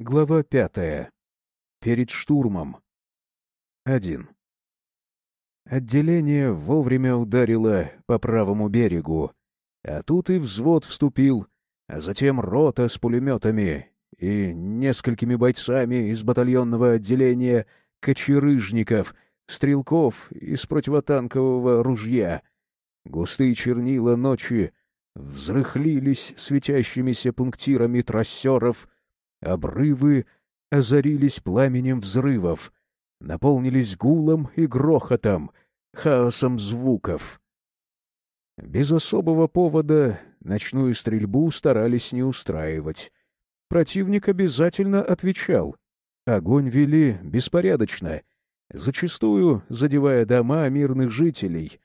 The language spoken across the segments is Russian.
Глава пятая. Перед штурмом. Один. Отделение вовремя ударило по правому берегу, а тут и взвод вступил, а затем рота с пулеметами и несколькими бойцами из батальонного отделения кочерыжников, стрелков из противотанкового ружья. Густые чернила ночи взрыхлились светящимися пунктирами трассеров — Обрывы озарились пламенем взрывов, наполнились гулом и грохотом, хаосом звуков. Без особого повода ночную стрельбу старались не устраивать. Противник обязательно отвечал. Огонь вели беспорядочно, зачастую задевая дома мирных жителей.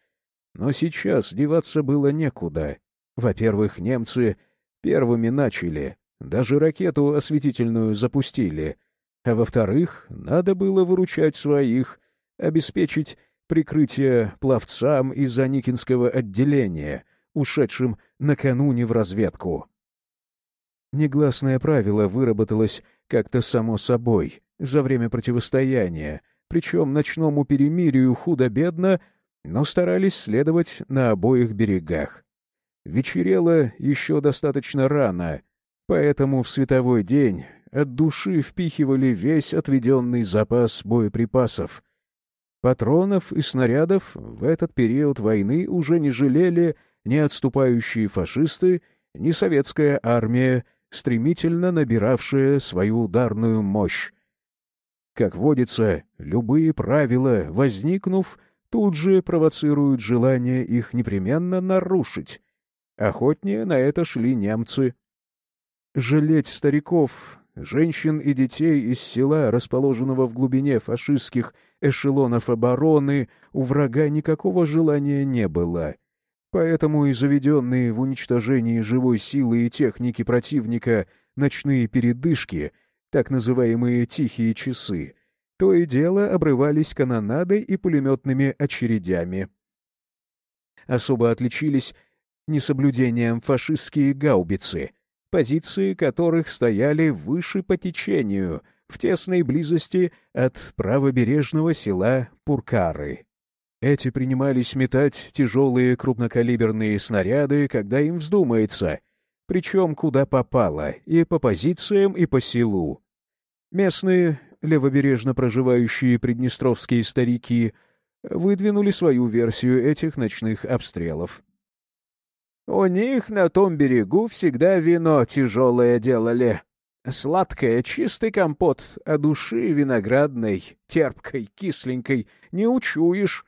Но сейчас деваться было некуда. Во-первых, немцы первыми начали, даже ракету осветительную запустили. А во-вторых, надо было выручать своих, обеспечить прикрытие пловцам из Аникинского отделения, ушедшим накануне в разведку. Негласное правило выработалось как-то само собой за время противостояния, причем ночному перемирию худо-бедно, но старались следовать на обоих берегах. Вечерело еще достаточно рано — Поэтому в световой день от души впихивали весь отведенный запас боеприпасов. Патронов и снарядов в этот период войны уже не жалели ни отступающие фашисты, ни советская армия, стремительно набиравшая свою ударную мощь. Как водится, любые правила, возникнув, тут же провоцируют желание их непременно нарушить. Охотнее на это шли немцы, Жалеть стариков, женщин и детей из села, расположенного в глубине фашистских эшелонов обороны, у врага никакого желания не было. Поэтому и заведенные в уничтожении живой силы и техники противника ночные передышки, так называемые «тихие часы», то и дело обрывались канонадой и пулеметными очередями. Особо отличились несоблюдением фашистские гаубицы — позиции которых стояли выше по течению, в тесной близости от правобережного села Пуркары. Эти принимались метать тяжелые крупнокалиберные снаряды, когда им вздумается, причем куда попало, и по позициям, и по селу. Местные, левобережно проживающие приднестровские старики, выдвинули свою версию этих ночных обстрелов. У них на том берегу всегда вино тяжелое делали. Сладкое, чистый компот, а души виноградной, терпкой, кисленькой не учуешь.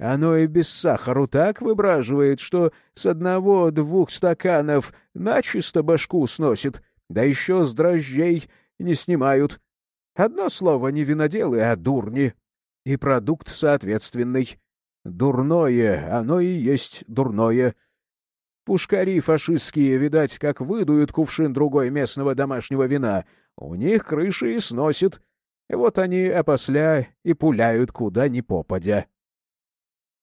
Оно и без сахару так выбраживает, что с одного-двух стаканов начисто башку сносит, да еще с дрожжей не снимают. Одно слово не виноделы, а дурни. И продукт соответственный. Дурное, оно и есть дурное — Пушкари фашистские, видать, как выдуют кувшин другой местного домашнего вина, у них крыши и сносит. Вот они опосля и пуляют куда ни попадя.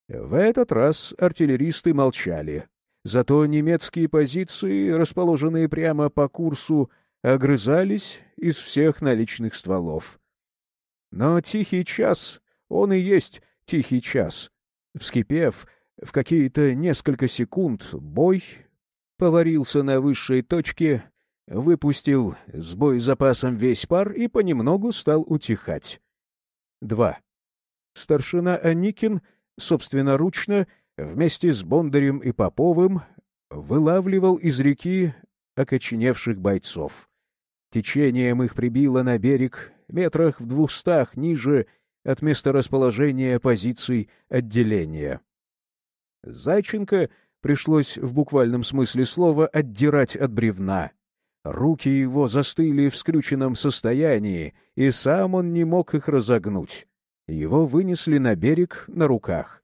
В этот раз артиллеристы молчали. Зато немецкие позиции, расположенные прямо по курсу, огрызались из всех наличных стволов. Но тихий час, он и есть тихий час. Вскипев, в какие-то несколько секунд бой поварился на высшей точке, выпустил с боезапасом весь пар и понемногу стал утихать. 2. Старшина Аникин собственноручно вместе с Бондарем и Поповым вылавливал из реки окоченевших бойцов. Течением их прибило на берег метрах в двухстах ниже от места расположения позиций отделения. Зайченко пришлось в буквальном смысле слова отдирать от бревна. Руки его застыли в скрюченном состоянии, и сам он не мог их разогнуть. Его вынесли на берег на руках.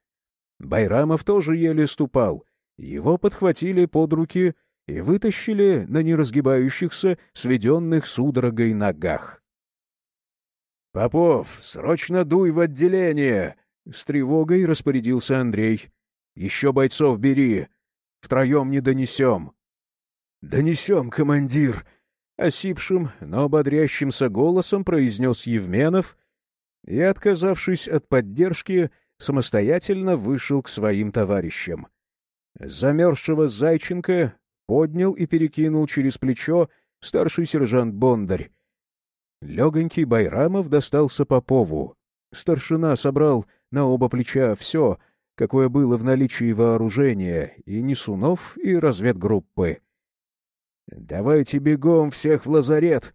Байрамов тоже еле ступал. Его подхватили под руки и вытащили на неразгибающихся, сведенных судорогой ногах. — Попов, срочно дуй в отделение! — с тревогой распорядился Андрей. Еще бойцов бери. Втроем не донесем. — Донесем, командир, — осипшим, но бодрящимся голосом произнес Евменов и, отказавшись от поддержки, самостоятельно вышел к своим товарищам. Замерзшего Зайченко поднял и перекинул через плечо старший сержант Бондарь. Легонький Байрамов достался Попову. Старшина собрал на оба плеча все, какое было в наличии вооружения, и Несунов, и разведгруппы. «Давайте бегом всех в лазарет!»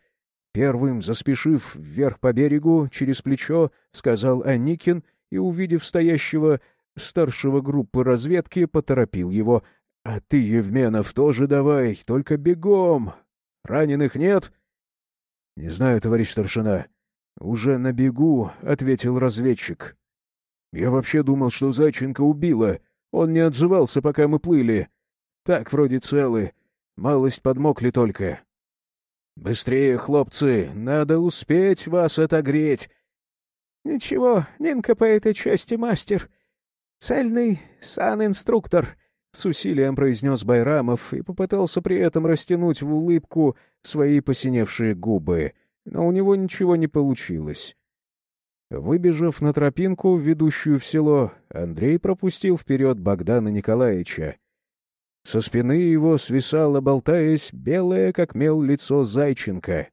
Первым, заспешив вверх по берегу, через плечо, сказал Аникин и, увидев стоящего старшего группы разведки, поторопил его. «А ты, Евменов, тоже давай, только бегом! Раненых нет?» «Не знаю, товарищ старшина. Уже на бегу», — ответил разведчик. «Я вообще думал, что Зайченко убила. Он не отзывался, пока мы плыли. Так, вроде целы. Малость подмокли только. «Быстрее, хлопцы! Надо успеть вас отогреть!» «Ничего, Нинка по этой части мастер. Цельный сан-инструктор», — с усилием произнес Байрамов и попытался при этом растянуть в улыбку свои посиневшие губы, но у него ничего не получилось. Выбежав на тропинку, ведущую в село, Андрей пропустил вперед Богдана Николаевича. Со спины его свисало, болтаясь, белое, как мел, лицо Зайченко.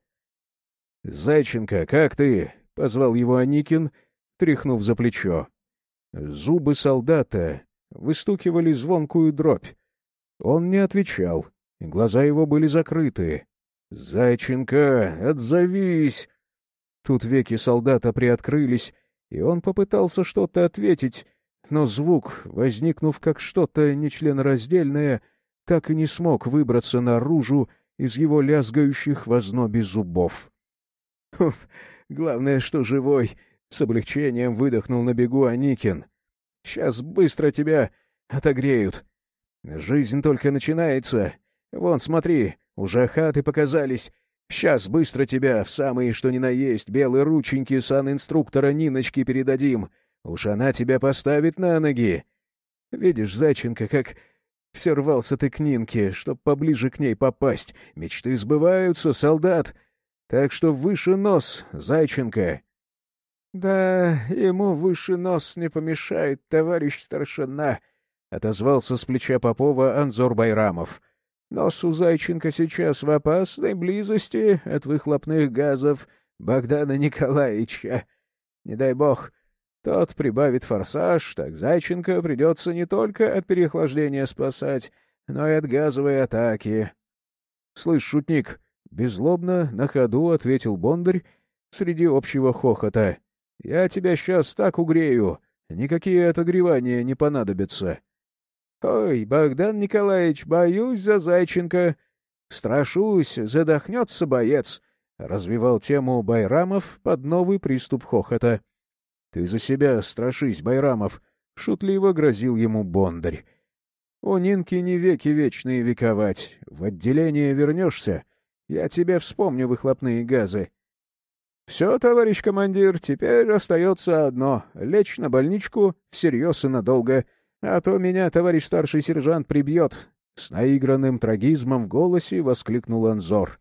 «Зайченко, как ты?» — позвал его Аникин, тряхнув за плечо. Зубы солдата выстукивали звонкую дробь. Он не отвечал, глаза его были закрыты. «Зайченко, отзовись!» Тут веки солдата приоткрылись, и он попытался что-то ответить, но звук, возникнув как что-то нечленораздельное, так и не смог выбраться наружу из его лязгающих в ознобе зубов. «Хуф, главное, что живой!» — с облегчением выдохнул на бегу Аникин. «Сейчас быстро тебя отогреют. Жизнь только начинается. Вон, смотри, уже хаты показались. Сейчас быстро тебя в самые что ни на есть белые рученьки сан-инструктора Ниночки передадим». Уж она тебя поставит на ноги. Видишь, Зайченко, как все рвался ты к Нинке, чтоб поближе к ней попасть. Мечты сбываются, солдат. Так что выше нос, Зайченко. — Да, ему выше нос не помешает, товарищ старшина, — отозвался с плеча Попова Анзор Байрамов. — Нос у Зайченко сейчас в опасной близости от выхлопных газов Богдана Николаевича. Не дай бог, тот прибавит форсаж, так Зайченко придется не только от переохлаждения спасать, но и от газовой атаки. — Слышь, шутник, — беззлобно на ходу ответил Бондарь среди общего хохота. — Я тебя сейчас так угрею, никакие отогревания не понадобятся. — Ой, Богдан Николаевич, боюсь за Зайченко. Страшусь, задохнется боец, — развивал тему Байрамов под новый приступ хохота. — «Ты за себя страшись, Байрамов!» — шутливо грозил ему Бондарь. «У Нинки не веки вечные вековать. В отделение вернешься, я тебе вспомню выхлопные газы». «Все, товарищ командир, теперь остается одно — лечь на больничку всерьез и надолго, а то меня товарищ старший сержант прибьет». С наигранным трагизмом в голосе воскликнул Анзор.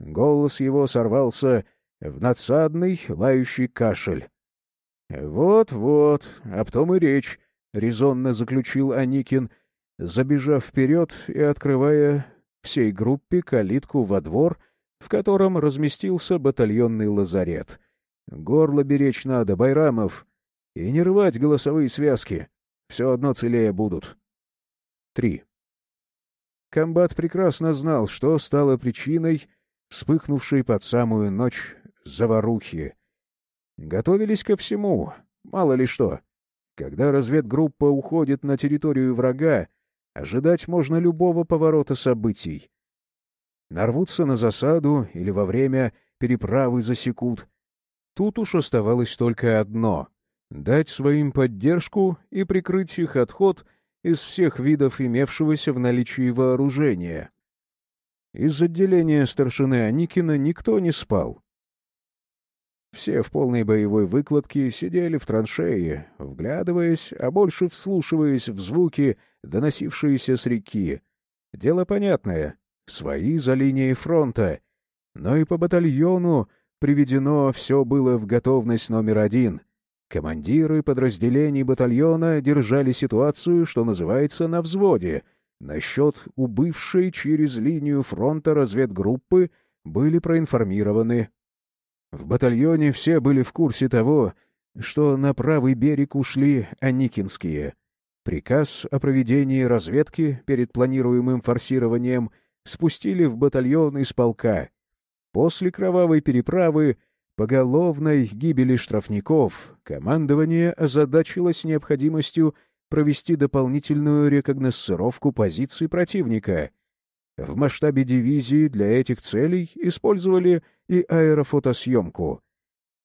Голос его сорвался в надсадный лающий кашель. «Вот-вот, об том и речь», — резонно заключил Аникин, забежав вперед и открывая всей группе калитку во двор, в котором разместился батальонный лазарет. «Горло беречь надо, Байрамов, и не рвать голосовые связки. Все одно целее будут». Три. Комбат прекрасно знал, что стало причиной вспыхнувшей под самую ночь заварухи, Готовились ко всему, мало ли что. Когда разведгруппа уходит на территорию врага, ожидать можно любого поворота событий. Нарвутся на засаду или во время переправы засекут. Тут уж оставалось только одно — дать своим поддержку и прикрыть их отход из всех видов имевшегося в наличии вооружения. Из отделения старшины Аникина никто не спал. Все в полной боевой выкладке сидели в траншее, вглядываясь, а больше вслушиваясь в звуки, доносившиеся с реки. Дело понятное. Свои за линией фронта. но и по батальону приведено все было в готовность номер один. Командиры подразделений батальона держали ситуацию, что называется, на взводе. Насчет убывшей через линию фронта разведгруппы были проинформированы. В батальоне все были в курсе того, что на правый берег ушли Аникинские. Приказ о проведении разведки перед планируемым форсированием спустили в батальон из полка. После кровавой переправы поголовной гибели штрафников командование озадачилось необходимостью провести дополнительную рекогносцировку позиций противника. В масштабе дивизии для этих целей использовали и аэрофотосъемку.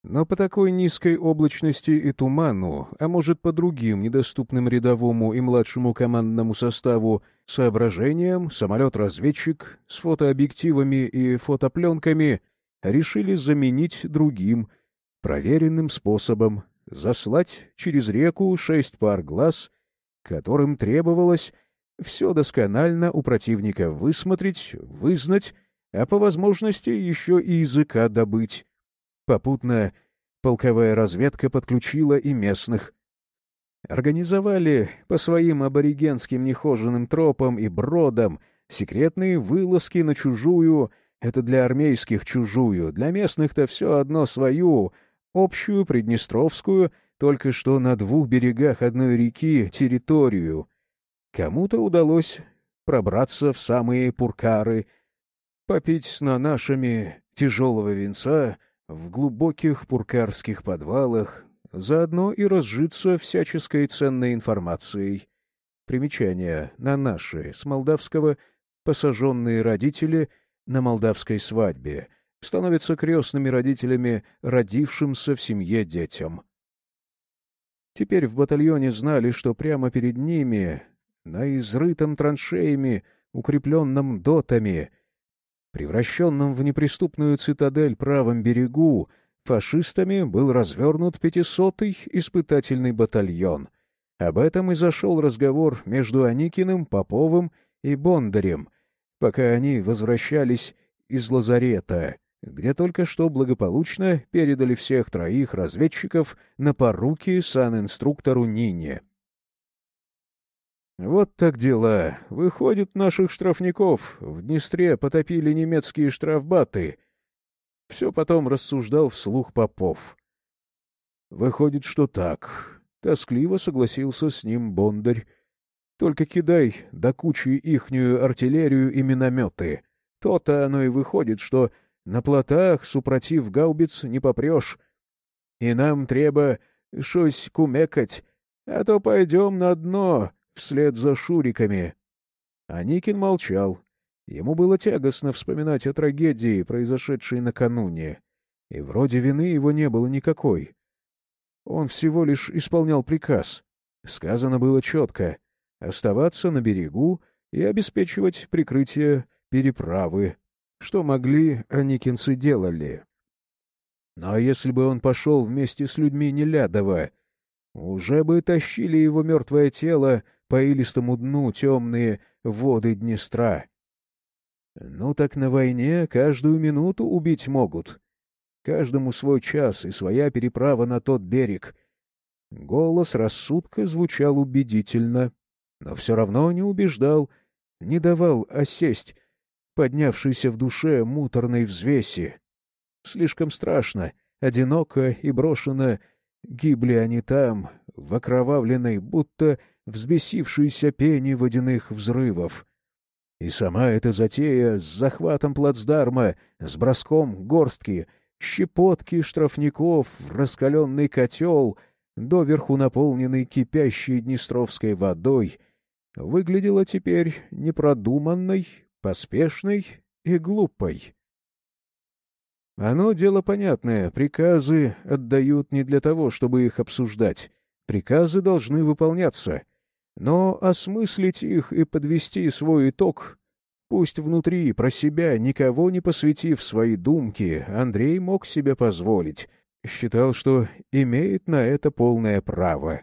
Но по такой низкой облачности и туману, а может по другим недоступным рядовому и младшему командному составу соображениям, самолет-разведчик с фотообъективами и фотопленками решили заменить другим, проверенным способом — заслать через реку шесть пар глаз, которым требовалось все досконально у противника высмотреть, вызнать, а по возможности еще и языка добыть. Попутно полковая разведка подключила и местных. Организовали по своим аборигенским нехоженным тропам и бродам секретные вылазки на чужую, это для армейских чужую, для местных-то все одно свою, общую Приднестровскую, только что на двух берегах одной реки, территорию. Кому-то удалось пробраться в самые пуркары, попить с нашими тяжелого венца — в глубоких пуркарских подвалах, заодно и разжиться всяческой ценной информацией. Примечание на наши, с молдавского, посаженные родители на молдавской свадьбе, становятся крестными родителями родившимся в семье детям. Теперь в батальоне знали, что прямо перед ними, на изрытом траншеями, укрепленном дотами — превращенном в неприступную цитадель правом берегу, фашистами был развернут пятисотый испытательный батальон. Об этом и зашел разговор между Аникиным, Поповым и Бондарем, пока они возвращались из лазарета, где только что благополучно передали всех троих разведчиков на поруки санинструктору Нине. Вот так дела. Выходит, наших штрафников в Днестре потопили немецкие штрафбаты. Все потом рассуждал вслух Попов. Выходит, что так. Тоскливо согласился с ним Бондарь. Только кидай до кучи ихнюю артиллерию и минометы. То-то оно и выходит, что на плотах, супротив гаубиц, не попрешь. И нам треба шось кумекать, а то пойдем на дно, вслед за шуриками. А Никин молчал. Ему было тягостно вспоминать о трагедии, произошедшей накануне. И вроде вины его не было никакой. Он всего лишь исполнял приказ. Сказано было четко — оставаться на берегу и обеспечивать прикрытие переправы. Что могли, аникинцы делали. Но ну, а если бы он пошел вместе с людьми Нелядова, уже бы тащили его мертвое тело по илистому дну темные воды Днестра. Ну так на войне каждую минуту убить могут. Каждому свой час и своя переправа на тот берег. Голос рассудка звучал убедительно, но все равно не убеждал, не давал осесть, поднявшейся в душе муторной взвеси. Слишком страшно, одиноко и брошено гибли они там, в окровавленной, будто взбесившейся пени водяных взрывов. И сама эта затея с захватом плацдарма, с броском горстки, щепотки штрафников раскаленный котел, доверху наполненный кипящей днестровской водой, выглядела теперь непродуманной, поспешной и глупой. Оно дело понятное, приказы отдают не для того, чтобы их обсуждать. Приказы должны выполняться — но осмыслить их и подвести свой итог, пусть внутри, про себя, никого не посвятив свои думки, Андрей мог себе позволить. Считал, что имеет на это полное право.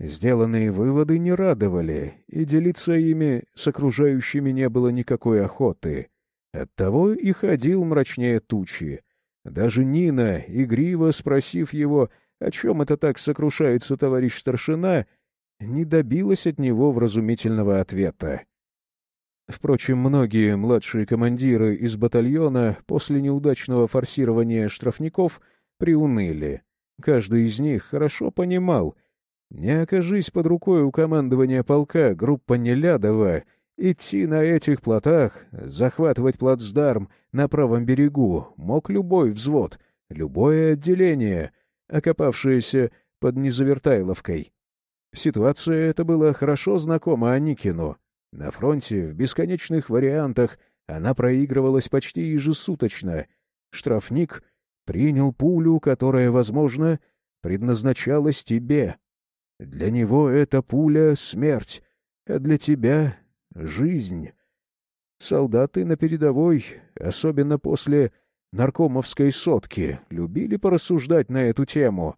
Сделанные выводы не радовали, и делиться ими с окружающими не было никакой охоты. Оттого и ходил мрачнее тучи. Даже Нина, игриво спросив его, о чем это так сокрушается товарищ старшина, не добилась от него вразумительного ответа. Впрочем, многие младшие командиры из батальона после неудачного форсирования штрафников приуныли. Каждый из них хорошо понимал, не окажись под рукой у командования полка группа Нелядова, идти на этих плотах, захватывать плацдарм на правом берегу мог любой взвод, любое отделение, окопавшееся под Незавертайловкой. Ситуация эта была хорошо знакома Аникину. На фронте в бесконечных вариантах она проигрывалась почти ежесуточно. Штрафник принял пулю, которая, возможно, предназначалась тебе. Для него эта пуля — смерть, а для тебя — жизнь. Солдаты на передовой, особенно после наркомовской сотки, любили порассуждать на эту тему.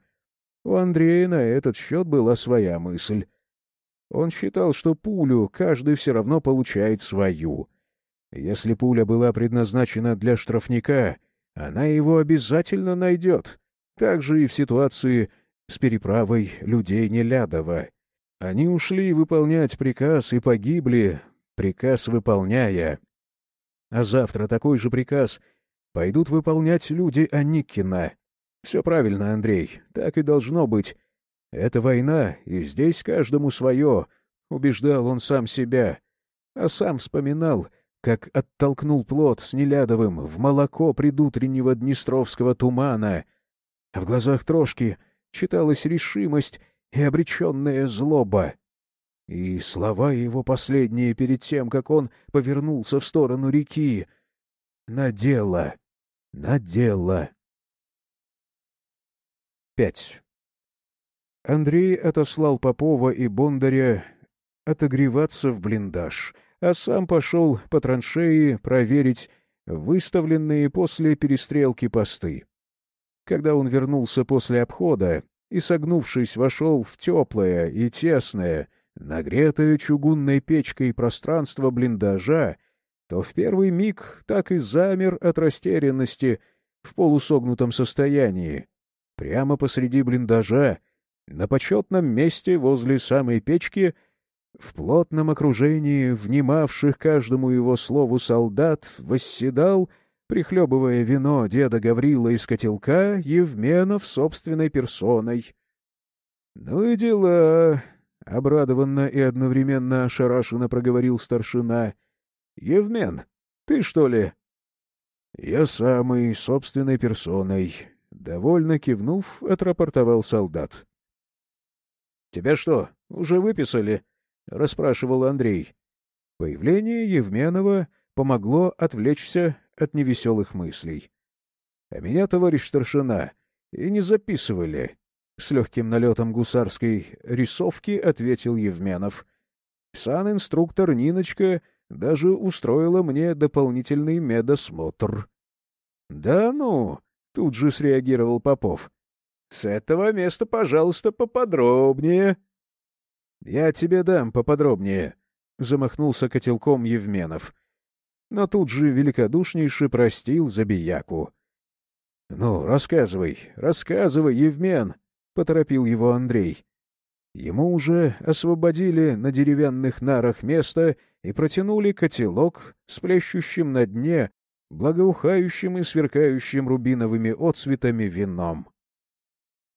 У Андрея на этот счет была своя мысль. Он считал, что пулю каждый все равно получает свою. Если пуля была предназначена для штрафника, она его обязательно найдет. Так же и в ситуации с переправой людей Нелядова. Они ушли выполнять приказ и погибли, приказ выполняя. А завтра такой же приказ пойдут выполнять люди Аникина. Все правильно, Андрей, так и должно быть. Это война, и здесь каждому свое, — убеждал он сам себя. А сам вспоминал, как оттолкнул плод с Нелядовым в молоко предутреннего днестровского тумана. А в глазах Трошки читалась решимость и обреченная злоба. И слова его последние перед тем, как он повернулся в сторону реки. «На дело! На дело!» Пять. Андрей отослал Попова и Бондаря отогреваться в блиндаж, а сам пошел по траншеи проверить выставленные после перестрелки посты. Когда он вернулся после обхода и, согнувшись, вошел в теплое и тесное, нагретое чугунной печкой пространство блиндажа, то в первый миг так и замер от растерянности в полусогнутом состоянии. Прямо посреди блиндажа на почетном месте возле самой печки, в плотном окружении внимавших каждому его слову солдат, восседал, прихлебывая вино деда Гаврила из котелка, Евменов собственной персоной. — Ну и дела! — обрадованно и одновременно ошарашенно проговорил старшина. — Евмен, ты что ли? — Я самый, собственной персоной. Довольно кивнув, отрапортовал солдат. — Тебя что, уже выписали? — расспрашивал Андрей. Появление Евменова помогло отвлечься от невеселых мыслей. — А меня, товарищ старшина, и не записывали. С легким налетом гусарской рисовки ответил Евменов. Сан-инструктор Ниночка даже устроила мне дополнительный медосмотр. — Да ну! — тут же среагировал Попов. С этого места, пожалуйста, поподробнее. — Я тебе дам поподробнее, — замахнулся котелком Евменов. Но тут же великодушнейше простил забияку. — Ну, рассказывай, рассказывай, Евмен, — поторопил его Андрей. Ему уже освободили на деревянных нарах место и протянули котелок с плещущим на дне, благоухающим и сверкающим рубиновыми отцветами вином.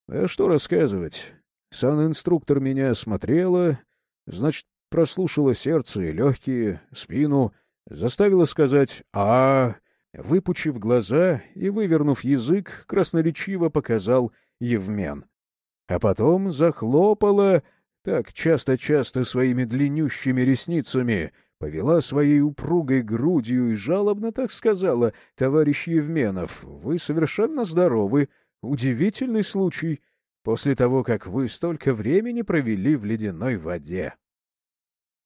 А что рассказывать? Сан-инструктор меня осмотрела, значит, прослушала сердце и легкие, спину, заставила сказать «а», выпучив глаза и вывернув язык, красноречиво показал Евмен. А потом захлопала так часто-часто своими длиннющими ресницами, повела своей упругой грудью и жалобно так сказала, «Товарищ Евменов, вы совершенно здоровы, Удивительный случай после того, как вы столько времени провели в ледяной воде.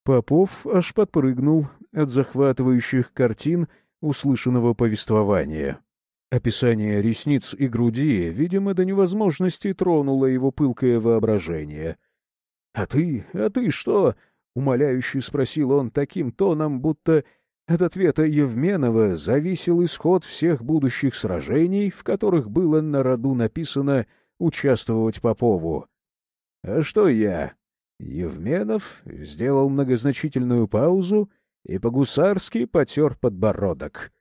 Попов аж подпрыгнул от захватывающих картин услышанного повествования. Описание ресниц и груди, видимо, до невозможности тронуло его пылкое воображение. — А ты, а ты что? — умоляюще спросил он таким тоном, будто От ответа Евменова зависел исход всех будущих сражений, в которых было на роду написано «участвовать Попову». А что я? Евменов сделал многозначительную паузу и по-гусарски потер подбородок.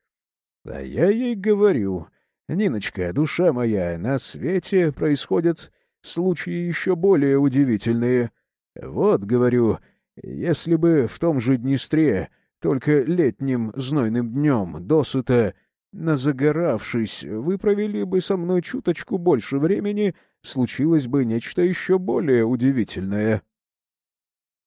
А я ей говорю, Ниночка, душа моя, на свете происходят случаи еще более удивительные. Вот, говорю, если бы в том же Днестре только летним знойным днем, досыта назагоравшись, вы провели бы со мной чуточку больше времени, случилось бы нечто еще более удивительное.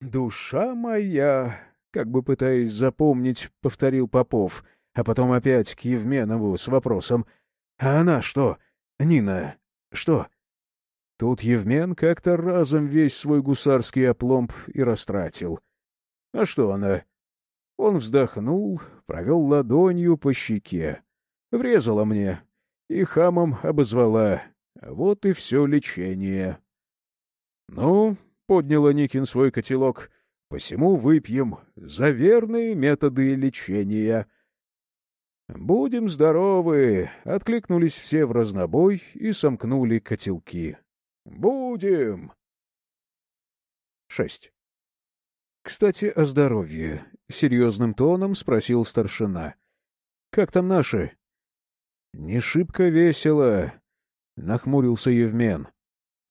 «Душа моя!» — как бы пытаясь запомнить, повторил Попов, а потом опять к Евменову с вопросом «А она что? Нина, что?» Тут Евмен как-то разом весь свой гусарский опломб и растратил. «А что она?» Он вздохнул, провел ладонью по щеке. Врезала мне и хамом обозвала. Вот и все лечение. — Ну, — подняла Никин свой котелок, — посему выпьем за верные методы лечения. «Будем здоровы!» — откликнулись все в разнобой и сомкнули котелки. «Будем!» Шесть. «Кстати, о здоровье», — серьезным тоном спросил старшина. «Как там наши?» «Не шибко весело», — нахмурился Евмен.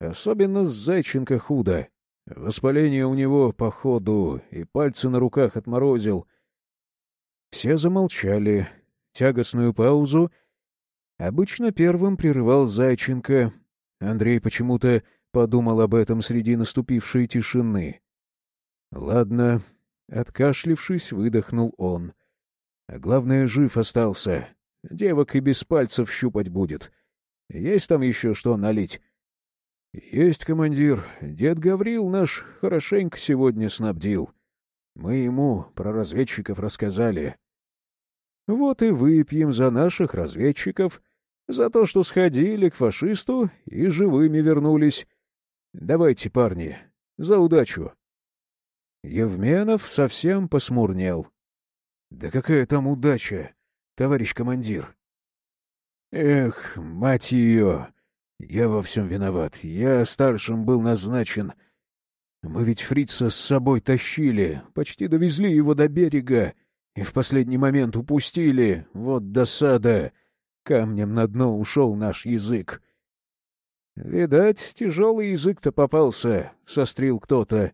«Особенно с Зайченко худо. Воспаление у него по ходу, и пальцы на руках отморозил». Все замолчали. Тягостную паузу обычно первым прерывал Зайченко. Андрей почему-то подумал об этом среди наступившей тишины. Ладно, откашлившись, выдохнул он. А главное, жив остался. Девок и без пальцев щупать будет. Есть там еще что налить? Есть, командир. Дед Гаврил наш хорошенько сегодня снабдил. Мы ему про разведчиков рассказали. Вот и выпьем за наших разведчиков, за то, что сходили к фашисту и живыми вернулись. Давайте, парни, за удачу. Евменов совсем посмурнел. — Да какая там удача, товарищ командир! — Эх, мать ее! Я во всем виноват. Я старшим был назначен. Мы ведь фрица с собой тащили, почти довезли его до берега и в последний момент упустили. Вот досада! Камнем на дно ушел наш язык. — Видать, тяжелый язык-то попался, — сострил кто-то.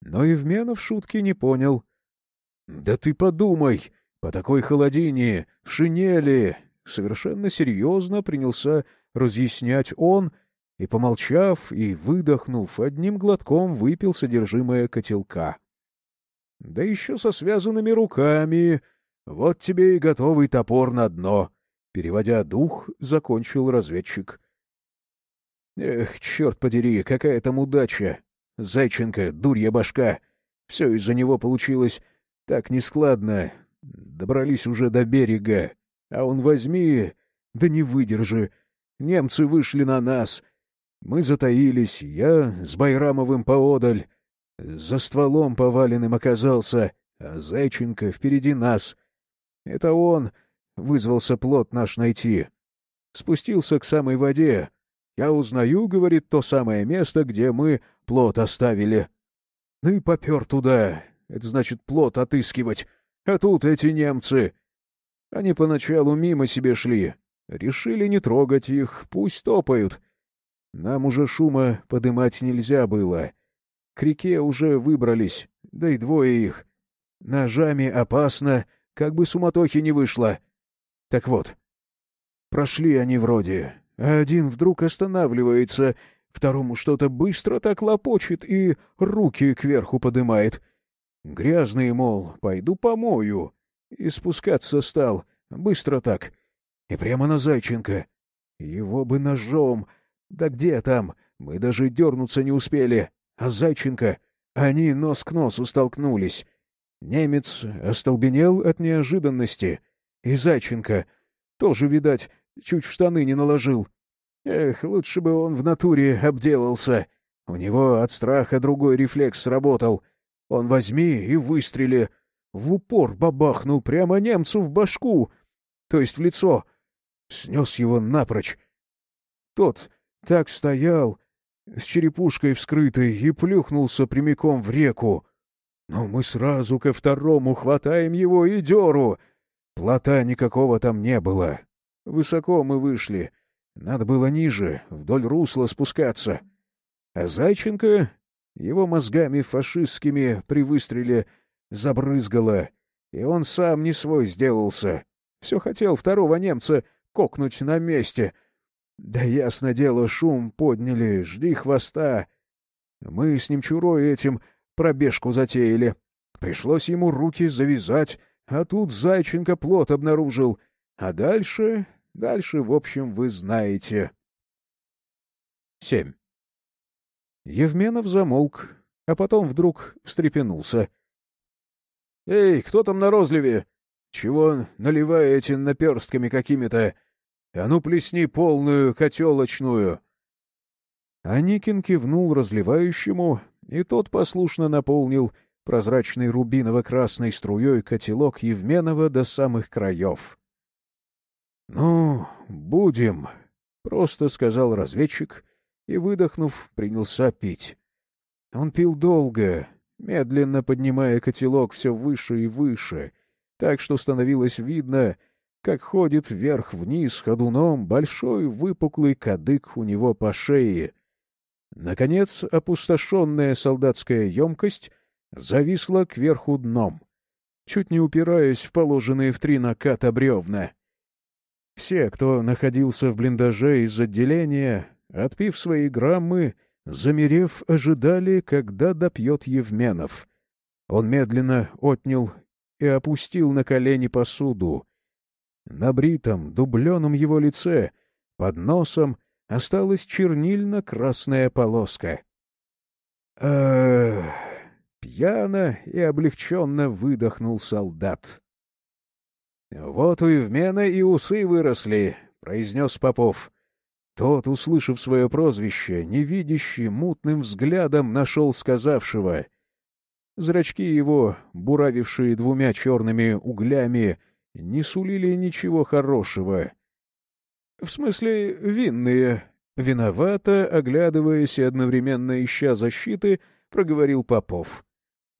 Но Евменов шутки не понял. — Да ты подумай, по такой холодине, в шинели! Совершенно серьезно принялся разъяснять он, и, помолчав и выдохнув, одним глотком выпил содержимое котелка. — Да еще со связанными руками. Вот тебе и готовый топор на дно. Переводя дух, закончил разведчик. — Эх, черт подери, какая там удача! Зайченко, дурья башка. Все из-за него получилось так нескладно. Добрались уже до берега. А он возьми, да не выдержи. Немцы вышли на нас. Мы затаились, я с Байрамовым поодаль. За стволом поваленным оказался, а Зайченко впереди нас. Это он вызвался плод наш найти. Спустился к самой воде, я узнаю, — говорит, — то самое место, где мы плод оставили. Ну и попер туда. Это значит плод отыскивать. А тут эти немцы. Они поначалу мимо себе шли. Решили не трогать их, пусть топают. Нам уже шума подымать нельзя было. К реке уже выбрались, да и двое их. Ножами опасно, как бы суматохи не вышло. Так вот, прошли они вроде, а один вдруг останавливается, второму что-то быстро так лопочет и руки кверху подымает. Грязный, мол, пойду помою. И спускаться стал, быстро так, и прямо на Зайченко. Его бы ножом. Да где там? Мы даже дернуться не успели. А Зайченко... Они нос к носу столкнулись. Немец остолбенел от неожиданности. И Зайченко тоже, видать, чуть в штаны не наложил. Эх, лучше бы он в натуре обделался. У него от страха другой рефлекс сработал. Он возьми и выстрели. в упор бабахнул прямо немцу в башку, то есть в лицо. Снес его напрочь. Тот так стоял, с черепушкой вскрытой, и плюхнулся прямиком в реку. Но мы сразу ко второму хватаем его и деру. Плота никакого там не было. Высоко мы вышли. Надо было ниже, вдоль русла спускаться. А Зайченко его мозгами фашистскими при выстреле забрызгало, и он сам не свой сделался. Все хотел второго немца кокнуть на месте. Да ясно дело, шум подняли, жди хвоста. Мы с ним чурой этим пробежку затеяли. Пришлось ему руки завязать, а тут Зайченко плод обнаружил. А дальше... Дальше, в общем, вы знаете. 7. Евменов замолк, а потом вдруг встрепенулся. — Эй, кто там на розливе? Чего наливаете наперстками какими-то? А ну, плесни полную котелочную. Аникин кивнул разливающему, и тот послушно наполнил прозрачной рубиново-красной струей котелок Евменова до самых краев. — Ну, будем, — просто сказал разведчик и, выдохнув, принялся пить. Он пил долго, медленно поднимая котелок все выше и выше, так что становилось видно, как ходит вверх-вниз ходуном большой выпуклый кадык у него по шее. Наконец, опустошенная солдатская емкость зависла кверху дном, чуть не упираясь в положенные в три наката бревна. Все, кто находился в блиндаже из отделения, отпив свои граммы, замерев, ожидали, когда допьет Евменов. Он медленно отнял и опустил на колени посуду. На бритом, дубленом его лице, под носом, осталась чернильно-красная полоска. Эх, пьяно и облегченно выдохнул солдат. — Вот у Евмена и усы выросли, — произнес Попов. Тот, услышав свое прозвище, невидящий, мутным взглядом нашел сказавшего. Зрачки его, буравившие двумя черными углями, не сулили ничего хорошего. — В смысле, винные. Виновато, оглядываясь и одновременно ища защиты, проговорил Попов.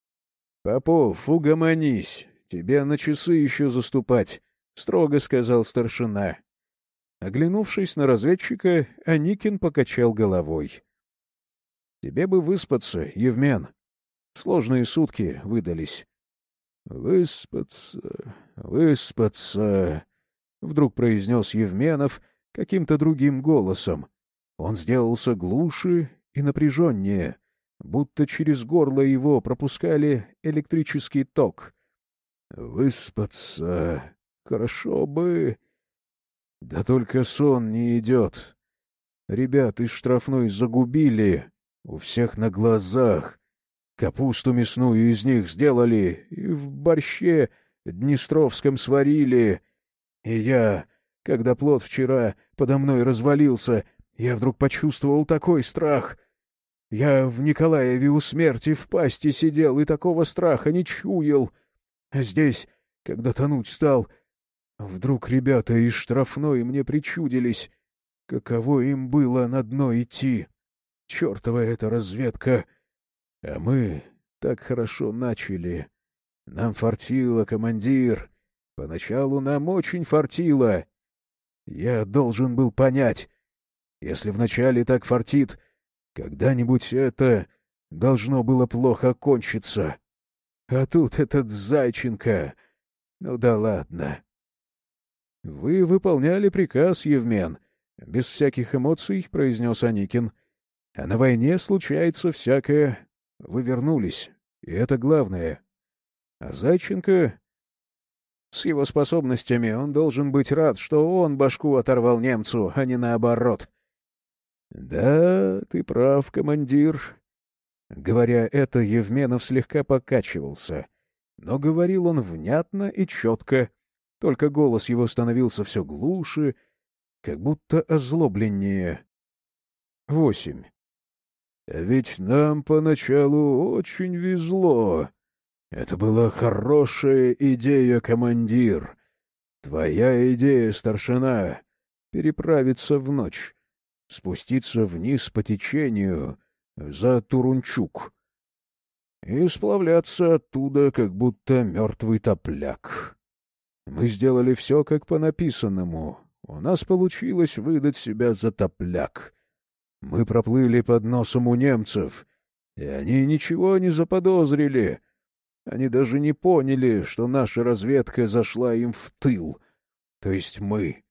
— Попов, угомонись, тебе на часы еще заступать, — строго сказал старшина. Оглянувшись на разведчика, Аникин покачал головой. — Тебе бы выспаться, Евмен. Сложные сутки выдались. — Выспаться, выспаться, — вдруг произнес Евменов каким-то другим голосом. Он сделался глуше и напряженнее, будто через горло его пропускали электрический ток. — Выспаться, хорошо бы... Да только сон не идет. Ребят из штрафной загубили, у всех на глазах. Капусту мясную из них сделали и в борще Днестровском сварили. И я, когда плод вчера подо мной развалился, я вдруг почувствовал такой страх. Я в Николаеве у смерти в пасти сидел и такого страха не чуял. А здесь, когда тонуть стал, Вдруг ребята из штрафной мне причудились. Каково им было на дно идти? Чертова эта разведка! А мы так хорошо начали. Нам фартило, командир. Поначалу нам очень фартило. Я должен был понять, если вначале так фартит, когда-нибудь это должно было плохо кончиться. А тут этот Зайченко... Ну да ладно. — Вы выполняли приказ, Евмен, — без всяких эмоций произнес Аникин. — А на войне случается всякое. Вы вернулись, и это главное. А Зайченко... С его способностями он должен быть рад, что он башку оторвал немцу, а не наоборот. — Да, ты прав, командир. Говоря это, Евменов слегка покачивался, но говорил он внятно и четко, только голос его становился все глуше, как будто озлобленнее. Восемь. «Ведь нам поначалу очень везло. Это была хорошая идея, командир. Твоя идея, старшина, переправиться в ночь, спуститься вниз по течению за Турунчук и сплавляться оттуда, как будто мертвый топляк. Мы сделали все как по написанному. У нас получилось выдать себя за топляк. Мы проплыли под носом у немцев, и они ничего не заподозрили. Они даже не поняли, что наша разведка зашла им в тыл, то есть мы.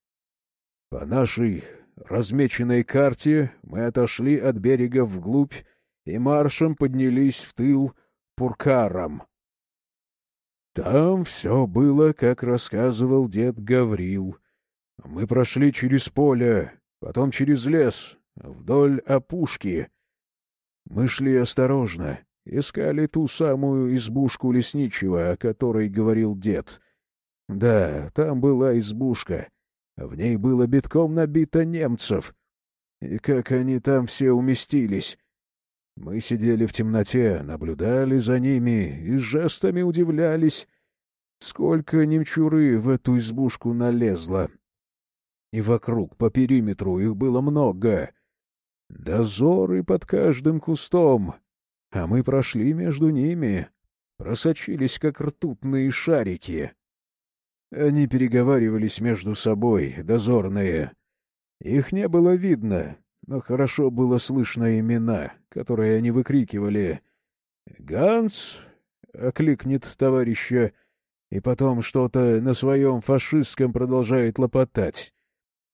По нашей размеченной карте мы отошли от берега вглубь и маршем поднялись в тыл Пуркаром. Там все было, как рассказывал дед Гаврил. Мы прошли через поле, потом через лес, вдоль опушки. Мы шли осторожно, искали ту самую избушку лесничего, о которой говорил дед. Да, там была избушка. В ней было битком набито немцев. И как они там все уместились? Мы сидели в темноте, наблюдали за ними и жестами удивлялись, сколько немчуры в эту избушку налезло. И вокруг, по периметру, их было много. Дозоры под каждым кустом, а мы прошли между ними, просочились, как ртутные шарики. Они переговаривались между собой, дозорные. Их не было видно, но хорошо было слышно имена, которые они выкрикивали. «Ганс!» — окликнет товарища, и потом что-то на своем фашистском продолжает лопотать.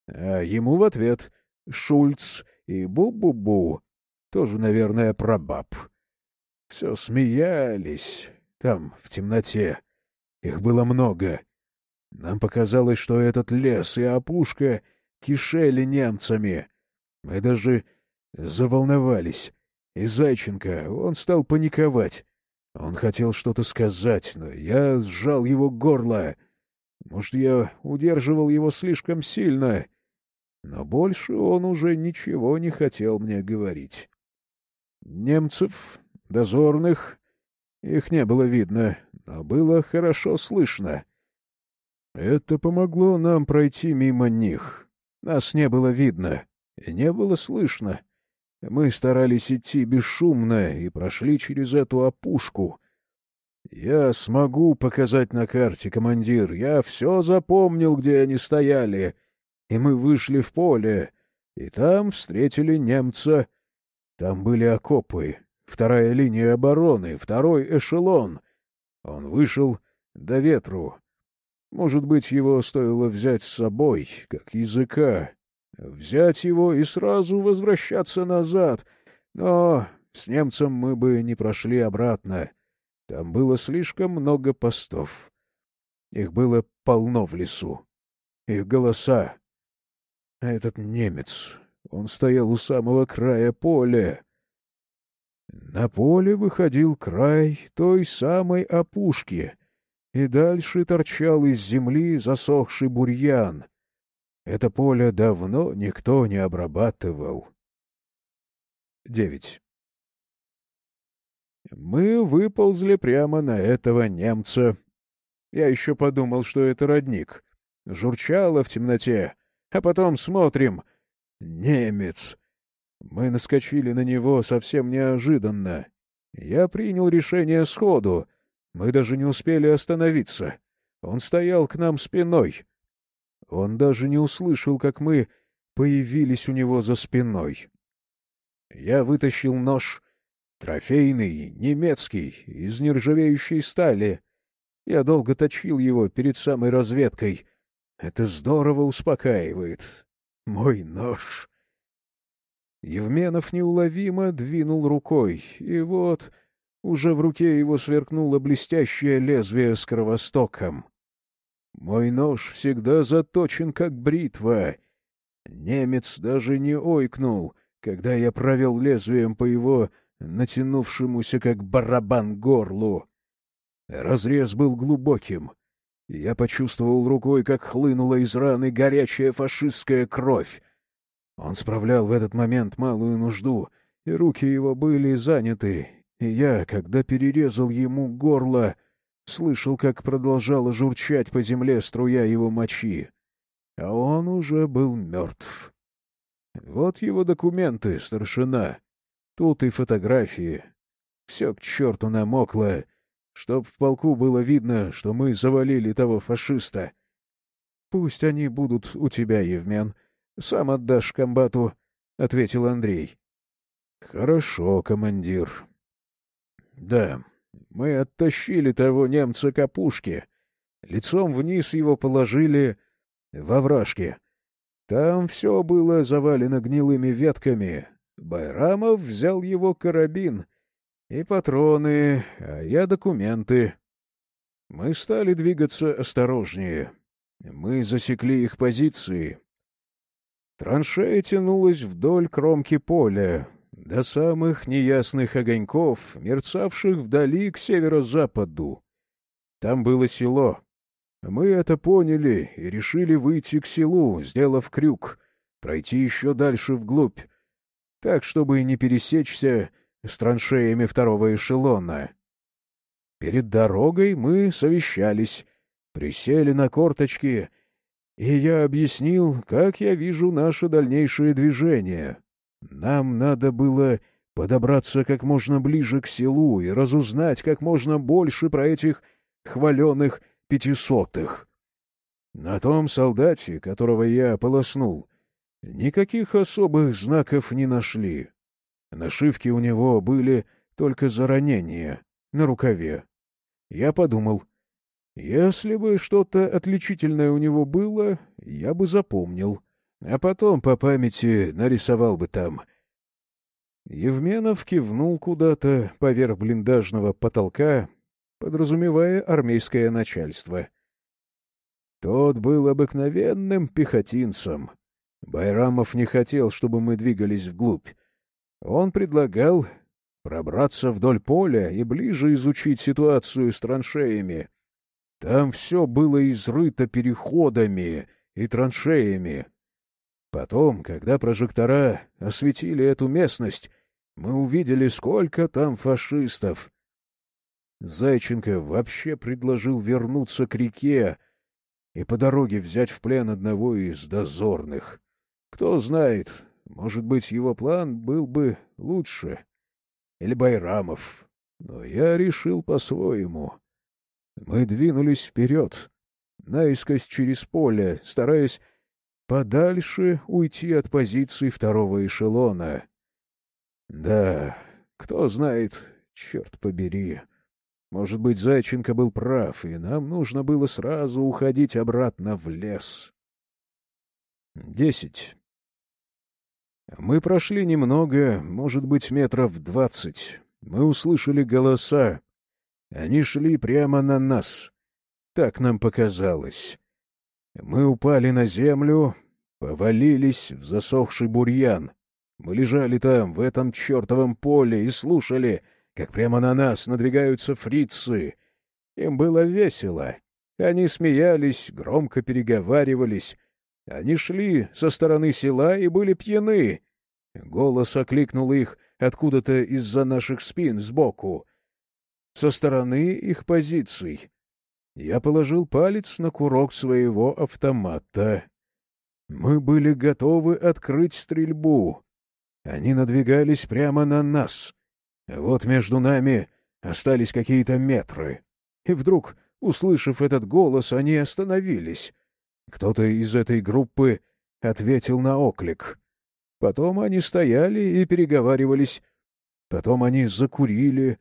А ему в ответ «Шульц» и «Бу-бу-бу», тоже, наверное, прабаб. Все смеялись там, в темноте. Их было много. Нам показалось, что этот лес и опушка кишели немцами. Мы даже заволновались. И Зайченко, он стал паниковать. Он хотел что-то сказать, но я сжал его горло. Может, я удерживал его слишком сильно, но больше он уже ничего не хотел мне говорить. Немцев, дозорных, их не было видно, но было хорошо слышно. Это помогло нам пройти мимо них. Нас не было видно, не было слышно. Мы старались идти бесшумно и прошли через эту опушку. Я смогу показать на карте, командир. Я все запомнил, где они стояли. И мы вышли в поле, и там встретили немца. Там были окопы, вторая линия обороны, второй эшелон. Он вышел до ветру. Может быть, его стоило взять с собой, как языка, взять его и сразу возвращаться назад. Но с немцем мы бы не прошли обратно. Там было слишком много постов. Их было полно в лесу. Их голоса. А этот немец, он стоял у самого края поля. На поле выходил край той самой опушки, и дальше торчал из земли засохший бурьян. Это поле давно никто не обрабатывал. 9. Мы выползли прямо на этого немца. Я еще подумал, что это родник. Журчало в темноте, а потом смотрим — немец. Мы наскочили на него совсем неожиданно. Я принял решение сходу. Мы даже не успели остановиться. Он стоял к нам спиной. Он даже не услышал, как мы появились у него за спиной. Я вытащил нож, трофейный, немецкий, из нержавеющей стали. Я долго точил его перед самой разведкой. Это здорово успокаивает. Мой нож. Евменов неуловимо двинул рукой, и вот уже в руке его сверкнуло блестящее лезвие с кровостоком. Мой нож всегда заточен, как бритва. Немец даже не ойкнул, когда я провел лезвием по его натянувшемуся, как барабан, горлу. Разрез был глубоким. Я почувствовал рукой, как хлынула из раны горячая фашистская кровь. Он справлял в этот момент малую нужду, и руки его были заняты И я, когда перерезал ему горло, слышал, как продолжала журчать по земле струя его мочи. А он уже был мертв. Вот его документы, старшина. Тут и фотографии. Все к черту намокло, чтоб в полку было видно, что мы завалили того фашиста. Пусть они будут у тебя, Евмен. Сам отдашь комбату, — ответил Андрей. — Хорошо, командир. — Да, мы оттащили того немца к опушке. Лицом вниз его положили во вражке. Там все было завалено гнилыми ветками. Байрамов взял его карабин и патроны, а я документы. Мы стали двигаться осторожнее. Мы засекли их позиции. Траншея тянулась вдоль кромки поля, до самых неясных огоньков, мерцавших вдали к северо-западу. Там было село. Мы это поняли и решили выйти к селу, сделав крюк, пройти еще дальше вглубь, так, чтобы не пересечься с траншеями второго эшелона. Перед дорогой мы совещались, присели на корточки, и я объяснил, как я вижу наше дальнейшее движение. Нам надо было подобраться как можно ближе к селу и разузнать как можно больше про этих хваленых пятисотых. На том солдате, которого я полоснул, никаких особых знаков не нашли. Нашивки у него были только за ранение на рукаве. Я подумал, если бы что-то отличительное у него было, я бы запомнил а потом по памяти нарисовал бы там. Евменов кивнул куда-то поверх блиндажного потолка, подразумевая армейское начальство. Тот был обыкновенным пехотинцем. Байрамов не хотел, чтобы мы двигались вглубь. Он предлагал пробраться вдоль поля и ближе изучить ситуацию с траншеями. Там все было изрыто переходами и траншеями, Потом, когда прожектора осветили эту местность, мы увидели, сколько там фашистов. Зайченко вообще предложил вернуться к реке и по дороге взять в плен одного из дозорных. Кто знает, может быть, его план был бы лучше. Или Байрамов. Но я решил по-своему. Мы двинулись вперед, наискось через поле, стараясь подальше уйти от позиции второго эшелона. Да, кто знает, черт побери. Может быть, Зайченко был прав, и нам нужно было сразу уходить обратно в лес. Десять. Мы прошли немного, может быть, метров двадцать. Мы услышали голоса. Они шли прямо на нас. Так нам показалось. Мы упали на землю, повалились в засохший бурьян. Мы лежали там, в этом чертовом поле, и слушали, как прямо на нас надвигаются фрицы. Им было весело. Они смеялись, громко переговаривались. Они шли со стороны села и были пьяны. Голос окликнул их откуда-то из-за наших спин сбоку. Со стороны их позиций. Я положил палец на курок своего автомата. Мы были готовы открыть стрельбу. Они надвигались прямо на нас. Вот между нами остались какие-то метры. И вдруг, услышав этот голос, они остановились. Кто-то из этой группы ответил на оклик. Потом они стояли и переговаривались. Потом они закурили.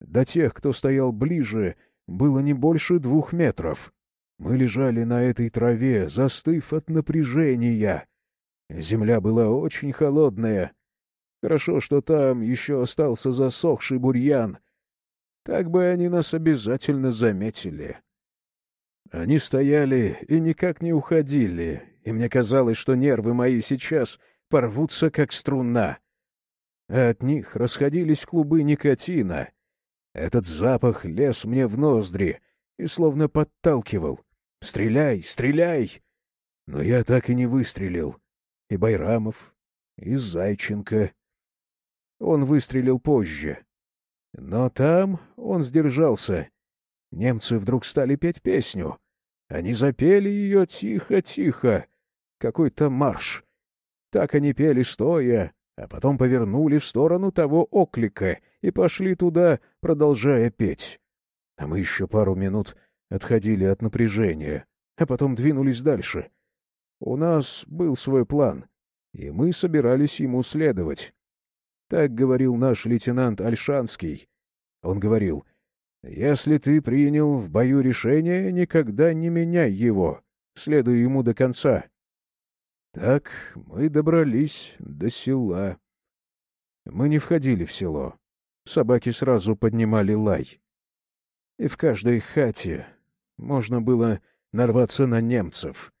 До тех, кто стоял ближе, было не больше двух метров. Мы лежали на этой траве, застыв от напряжения. Земля была очень холодная. Хорошо, что там еще остался засохший бурьян. Так бы они нас обязательно заметили. Они стояли и никак не уходили, и мне казалось, что нервы мои сейчас порвутся, как струна. А от них расходились клубы никотина. Этот запах лез мне в ноздри и словно подталкивал. Стреляй, стреляй! Но я так и не выстрелил. И Байрамов, и Зайченко. Он выстрелил позже. Но там он сдержался. Немцы вдруг стали петь песню. Они запели ее тихо-тихо, какой-то марш. Так они пели стоя, а потом повернули в сторону того оклика и пошли туда, продолжая петь. А мы еще пару минут отходили от напряжения, а потом двинулись дальше. У нас был свой план, и мы собирались ему следовать. Так говорил наш лейтенант Альшанский. Он говорил, «Если ты принял в бою решение, никогда не меняй его, следуй ему до конца». Так мы добрались до села. Мы не входили в село. Собаки сразу поднимали лай. И в каждой хате можно было нарваться на немцев.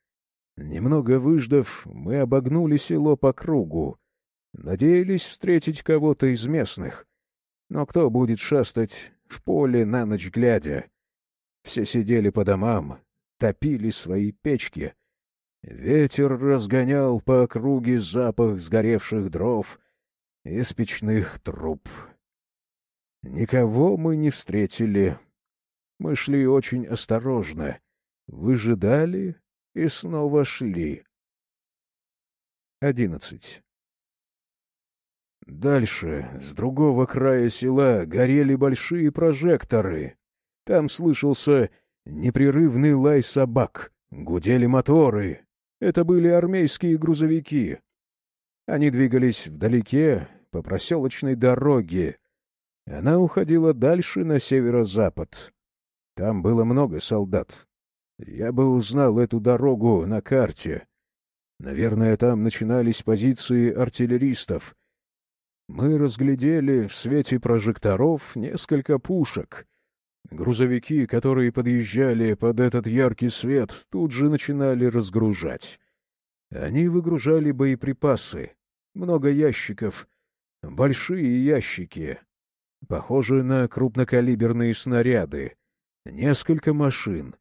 Немного выждав, мы обогнули село по кругу. Надеялись встретить кого-то из местных. Но кто будет шастать в поле на ночь глядя? Все сидели по домам, топили свои печки — Ветер разгонял по округе запах сгоревших дров из печных труб. Никого мы не встретили. Мы шли очень осторожно, выжидали и снова шли. Одиннадцать. Дальше, с другого края села, горели большие прожекторы. Там слышался непрерывный лай собак, гудели моторы, это были армейские грузовики. Они двигались вдалеке, по проселочной дороге. Она уходила дальше на северо-запад. Там было много солдат. Я бы узнал эту дорогу на карте. Наверное, там начинались позиции артиллеристов. Мы разглядели в свете прожекторов несколько пушек. Грузовики, которые подъезжали под этот яркий свет, тут же начинали разгружать. Они выгружали боеприпасы. Много ящиков. Большие ящики. Похожие на крупнокалиберные снаряды. Несколько машин.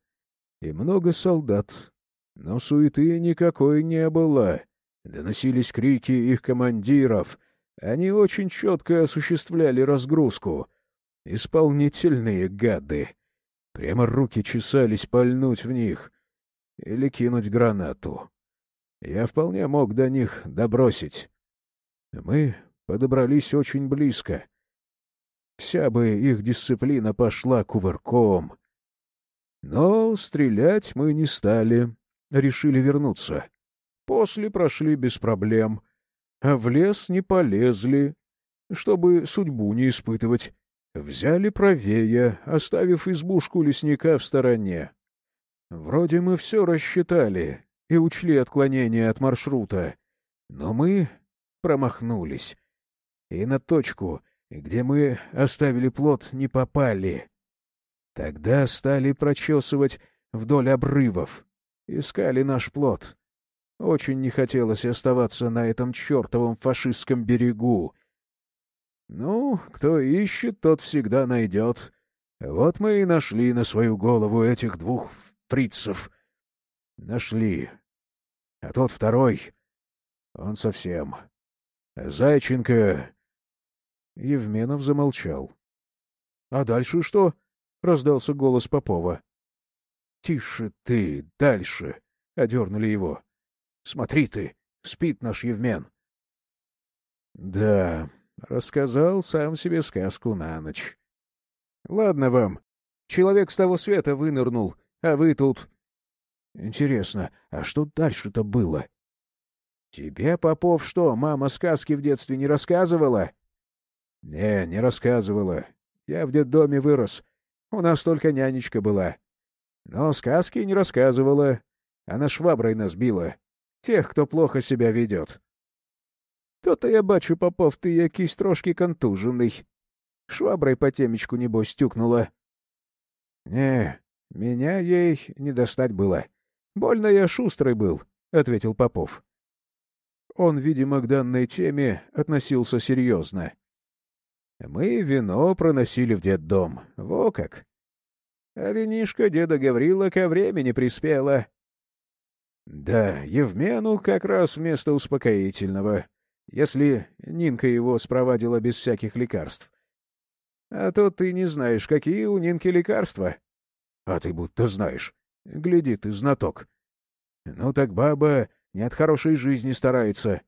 И много солдат. Но суеты никакой не было. Доносились крики их командиров. Они очень четко осуществляли разгрузку — Исполнительные гады. Прямо руки чесались пальнуть в них или кинуть гранату. Я вполне мог до них добросить. Мы подобрались очень близко. Вся бы их дисциплина пошла кувырком. Но стрелять мы не стали, решили вернуться. После прошли без проблем, а в лес не полезли, чтобы судьбу не испытывать. Взяли правее, оставив избушку лесника в стороне. Вроде мы все рассчитали и учли отклонение от маршрута, но мы промахнулись. И на точку, где мы оставили плот, не попали. Тогда стали прочесывать вдоль обрывов. Искали наш плот. Очень не хотелось оставаться на этом чертовом фашистском берегу, ну, кто ищет, тот всегда найдет. Вот мы и нашли на свою голову этих двух фрицев. Нашли. А тот второй, он совсем. Зайченко... Евменов замолчал. — А дальше что? — раздался голос Попова. — Тише ты, дальше! — одернули его. — Смотри ты, спит наш Евмен. — Да, Рассказал сам себе сказку на ночь. Ладно вам. Человек с того света вынырнул, а вы тут... Интересно, а что дальше-то было? Тебе, Попов, что, мама сказки в детстве не рассказывала? Не, не рассказывала. Я в детдоме вырос. У нас только нянечка была. Но сказки не рассказывала. Она шваброй нас била. Тех, кто плохо себя ведет. То-то я бачу, Попов, ты якийсь трошки контужений. Шваброй по темечку, небось, тюкнула. Не, меня ей не достать было. Больно я шустрый был, — ответил Попов. Он, видимо, к данной теме относился серьезно. Мы вино проносили в детдом. Во как! А винишка деда Гаврила ко времени приспела. Да, Евмену как раз вместо успокоительного — если Нинка его спровадила без всяких лекарств. А то ты не знаешь, какие у Нинки лекарства. А ты будто знаешь. Гляди, ты знаток. Ну так баба не от хорошей жизни старается.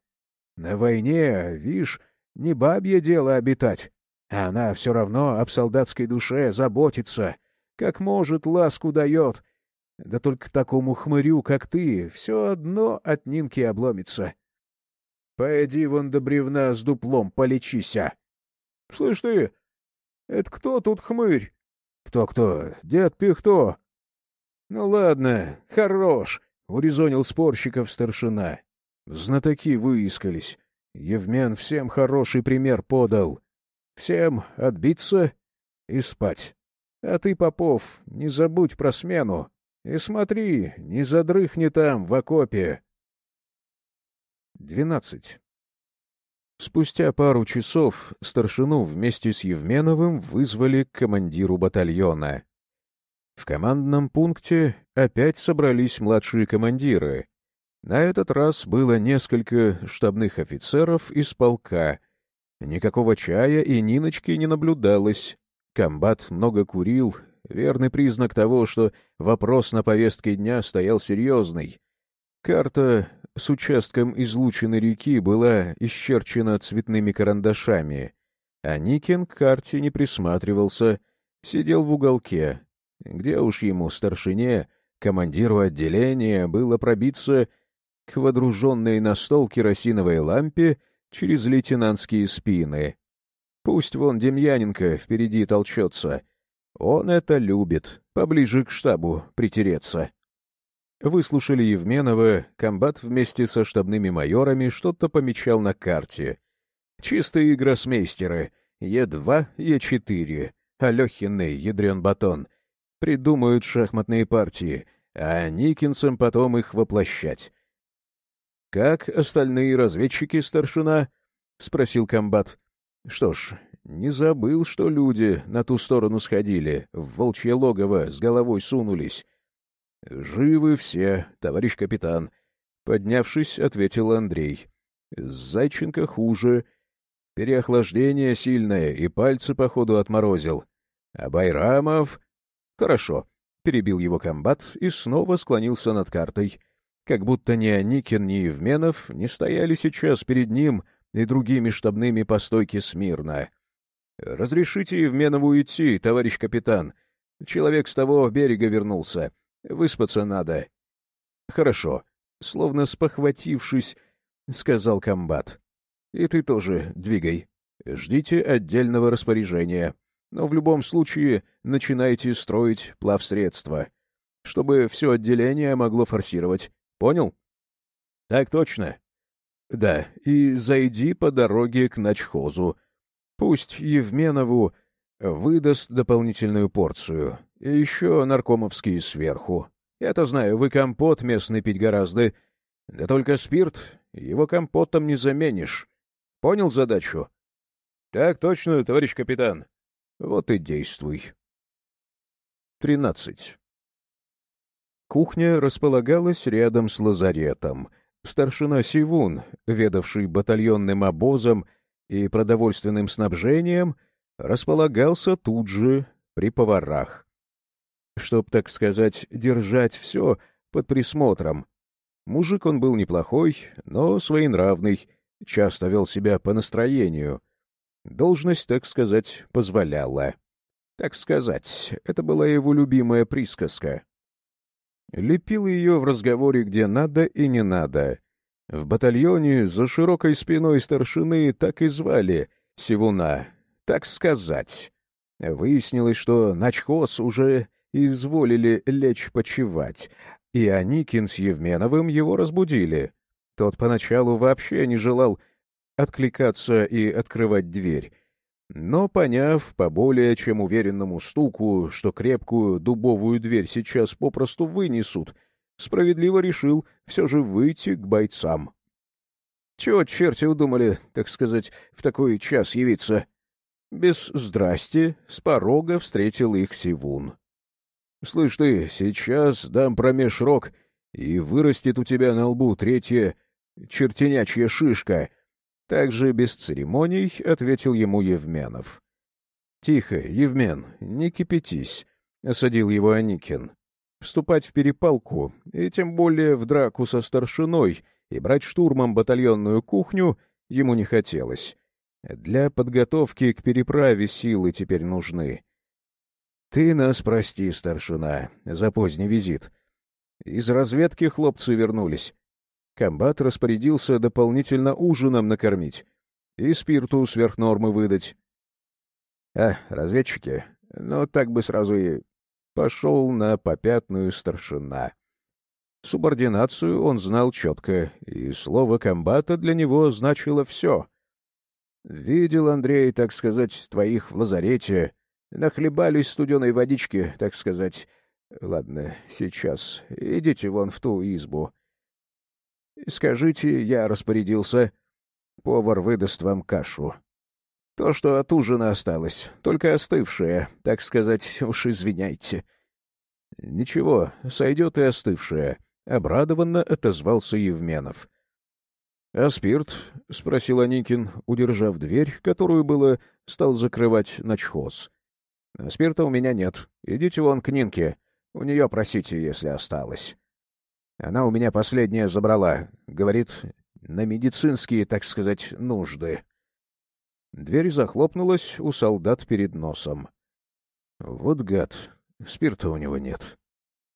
На войне, вишь, не бабье дело обитать. А она все равно об солдатской душе заботится. Как может, ласку дает. Да только такому хмырю, как ты, все одно от Нинки обломится. Пойди вон до бревна с дуплом полечися. Слышь ты, это кто тут хмырь? Кто-кто? Дед Пихто. Ну ладно, хорош, — урезонил спорщиков старшина. Знатоки выискались. Евмен всем хороший пример подал. Всем отбиться и спать. А ты, Попов, не забудь про смену. И смотри, не задрыхни там, в окопе. Двенадцать. Спустя пару часов старшину вместе с Евменовым вызвали к командиру батальона. В командном пункте опять собрались младшие командиры. На этот раз было несколько штабных офицеров из полка — Никакого чая и Ниночки не наблюдалось. Комбат много курил, верный признак того, что вопрос на повестке дня стоял серьезный. Карта с участком излученной реки была исчерчена цветными карандашами, а Никин к карте не присматривался, сидел в уголке. Где уж ему, старшине, командиру отделения, было пробиться к водруженной на стол керосиновой лампе через лейтенантские спины. Пусть вон Демьяненко впереди толчется. Он это любит, поближе к штабу притереться. Выслушали Евменова, комбат вместе со штабными майорами что-то помечал на карте. Чистые гроссмейстеры, Е2, Е4, Алехины, ядрен батон. Придумают шахматные партии, а Никинцам потом их воплощать. «Как остальные разведчики, старшина?» — спросил комбат. «Что ж, не забыл, что люди на ту сторону сходили, в волчье логово с головой сунулись». «Живы все, товарищ капитан», — поднявшись, ответил Андрей. «Зайченко хуже. Переохлаждение сильное, и пальцы, походу, отморозил. А Байрамов...» «Хорошо», — перебил его комбат и снова склонился над картой — как будто ни Аникин, ни Евменов не стояли сейчас перед ним и другими штабными по стойке смирно. «Разрешите Евменову идти, товарищ капитан. Человек с того берега вернулся. Выспаться надо». «Хорошо», — словно спохватившись, сказал комбат. «И ты тоже двигай. Ждите отдельного распоряжения. Но в любом случае начинайте строить плавсредства, чтобы все отделение могло форсировать. Понял? Так точно. Да, и зайди по дороге к начхозу. Пусть Евменову выдаст дополнительную порцию. И еще наркомовские сверху. Я-то знаю, вы компот местный пить гораздо. Да только спирт его компотом не заменишь. Понял задачу? Так точно, товарищ капитан. Вот и действуй. Тринадцать. Кухня располагалась рядом с лазаретом. Старшина Сивун, ведавший батальонным обозом и продовольственным снабжением, располагался тут же при поварах. Чтоб, так сказать, держать все под присмотром. Мужик он был неплохой, но своенравный, часто вел себя по настроению. Должность, так сказать, позволяла. Так сказать, это была его любимая присказка. Лепил ее в разговоре где надо и не надо. В батальоне за широкой спиной старшины так и звали Сивуна, так сказать. Выяснилось, что начхоз уже изволили лечь почевать, и Аникин с Евменовым его разбудили. Тот поначалу вообще не желал откликаться и открывать дверь, но, поняв по более чем уверенному стуку, что крепкую дубовую дверь сейчас попросту вынесут, справедливо решил все же выйти к бойцам. Чего черти удумали, так сказать, в такой час явиться? Без «здрасти» с порога встретил их Сивун. — Слышь ты, сейчас дам промеж рог, и вырастет у тебя на лбу третья чертенячья шишка — также без церемоний ответил ему Евменов. — Тихо, Евмен, не кипятись, — осадил его Аникин. Вступать в перепалку, и тем более в драку со старшиной, и брать штурмом батальонную кухню ему не хотелось. Для подготовки к переправе силы теперь нужны. Ты нас прости, старшина, за поздний визит. Из разведки хлопцы вернулись. Комбат распорядился дополнительно ужином накормить и спирту сверх нормы выдать. А, разведчики, ну так бы сразу и пошел на попятную старшина. Субординацию он знал четко, и слово комбата для него значило все. Видел Андрей, так сказать, твоих в лазарете, нахлебались студеной водички, так сказать. Ладно, сейчас идите вон в ту избу. Скажите, я распорядился. Повар выдаст вам кашу. То, что от ужина осталось, только остывшее, так сказать, уж извиняйте. Ничего, сойдет и остывшее. Обрадованно отозвался Евменов. — А спирт? — спросил Аникин, удержав дверь, которую было стал закрывать начхоз. — Спирта у меня нет. Идите вон к Нинке. У нее просите, если осталось. Она у меня последняя забрала. Говорит, на медицинские, так сказать, нужды. Дверь захлопнулась у солдат перед носом. Вот гад, спирта у него нет.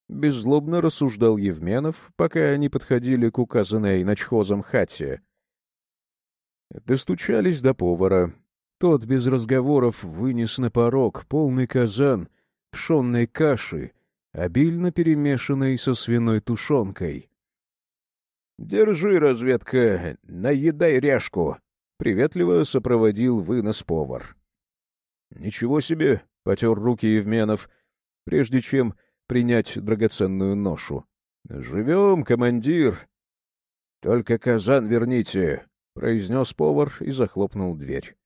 Беззлобно рассуждал Евменов, пока они подходили к указанной ночхозом хате. Достучались до повара. Тот без разговоров вынес на порог полный казан пшенной каши, обильно перемешанной со свиной тушенкой. — Держи, разведка, наедай ряжку, — приветливо сопроводил вынос повар. — Ничего себе! — потер руки Евменов, прежде чем принять драгоценную ношу. — Живем, командир! — Только казан верните, — произнес повар и захлопнул дверь. —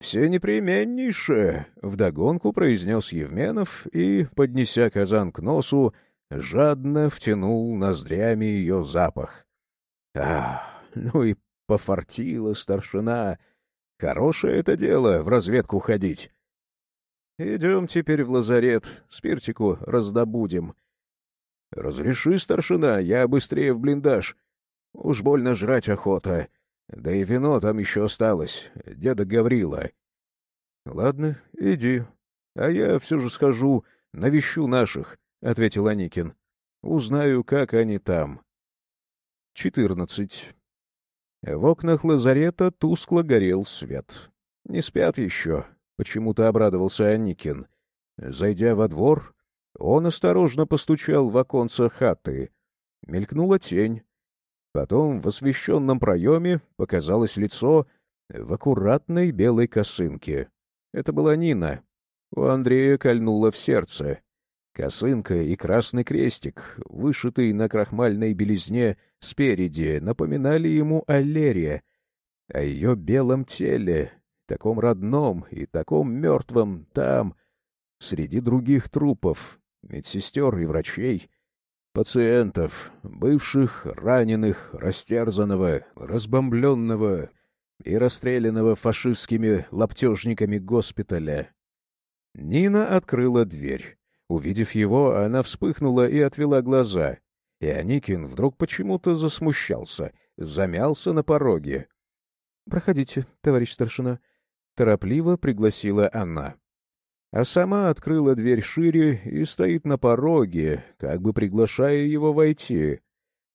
Все непременнейшее! — вдогонку произнес Евменов и, поднеся казан к носу, жадно втянул ноздрями ее запах. — Ах, ну и пофартила старшина! Хорошее это дело — в разведку ходить. Идем теперь в лазарет, спиртику раздобудем. Разреши, старшина, я быстрее в блиндаж. Уж больно жрать охота. Да и вино там еще осталось, деда Гаврила. Ладно, иди. А я все же схожу, навещу наших, — ответил Аникин. Узнаю, как они там. Четырнадцать. В окнах лазарета тускло горел свет. Не спят еще, — почему-то обрадовался Аникин. Зайдя во двор, он осторожно постучал в оконце хаты. Мелькнула тень. Потом в освещенном проеме показалось лицо в аккуратной белой косынке. Это была Нина. У Андрея кольнуло в сердце. Косынка и красный крестик, вышитый на крахмальной белизне спереди, напоминали ему о Лере, о ее белом теле, таком родном и таком мертвом там, среди других трупов, медсестер и врачей, пациентов, бывших, раненых, растерзанного, разбомбленного и расстрелянного фашистскими лаптежниками госпиталя. Нина открыла дверь. Увидев его, она вспыхнула и отвела глаза, и Аникин вдруг почему-то засмущался, замялся на пороге. — Проходите, товарищ старшина, Торопливо пригласила она. А сама открыла дверь шире и стоит на пороге, как бы приглашая его войти.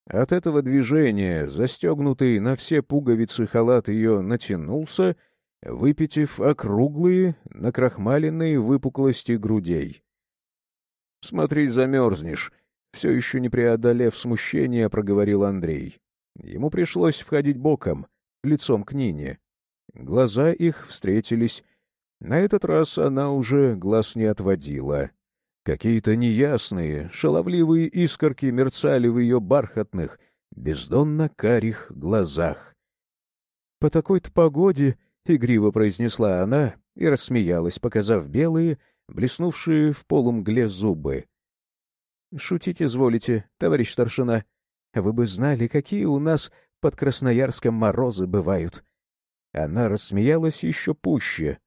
От этого движения, застегнутый на все пуговицы халат ее натянулся, выпитив округлые, накрахмаленные выпуклости грудей. — Смотри, замерзнешь, — все еще не преодолев смущения, проговорил Андрей. Ему пришлось входить боком, лицом к Нине. Глаза их встретились. На этот раз она уже глаз не отводила. Какие-то неясные, шаловливые искорки мерцали в ее бархатных, бездонно-карих глазах. «По такой-то погоде», — игриво произнесла она и рассмеялась, показав белые, блеснувшие в полумгле зубы. «Шутить изволите, товарищ старшина. Вы бы знали, какие у нас под Красноярском морозы бывают. Она рассмеялась еще пуще.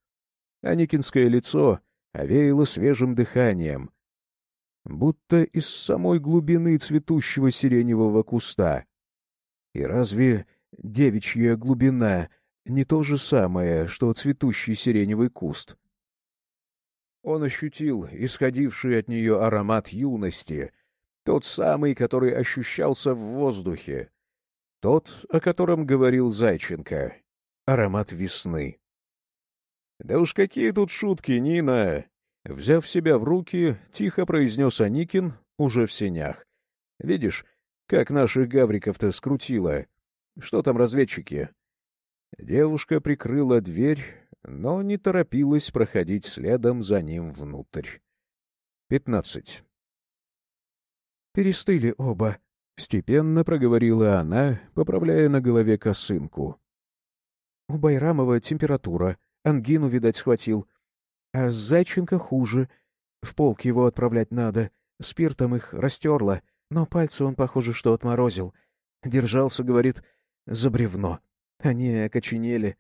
Аникинское лицо овеяло свежим дыханием, будто из самой глубины цветущего сиреневого куста. И разве девичья глубина не то же самое, что цветущий сиреневый куст? Он ощутил исходивший от нее аромат юности, тот самый, который ощущался в воздухе, тот, о котором говорил Зайченко, аромат весны. «Да уж какие тут шутки, Нина!» Взяв себя в руки, тихо произнес Аникин, уже в сенях. «Видишь, как наших гавриков-то скрутило. Что там разведчики?» Девушка прикрыла дверь, но не торопилась проходить следом за ним внутрь. Пятнадцать. «Перестыли оба», — степенно проговорила она, поправляя на голове косынку. «У Байрамова температура, ангину, видать, схватил. А Зайченко хуже. В полк его отправлять надо. Спиртом их растерло, но пальцы он, похоже, что отморозил. Держался, говорит, за бревно. Они окоченели.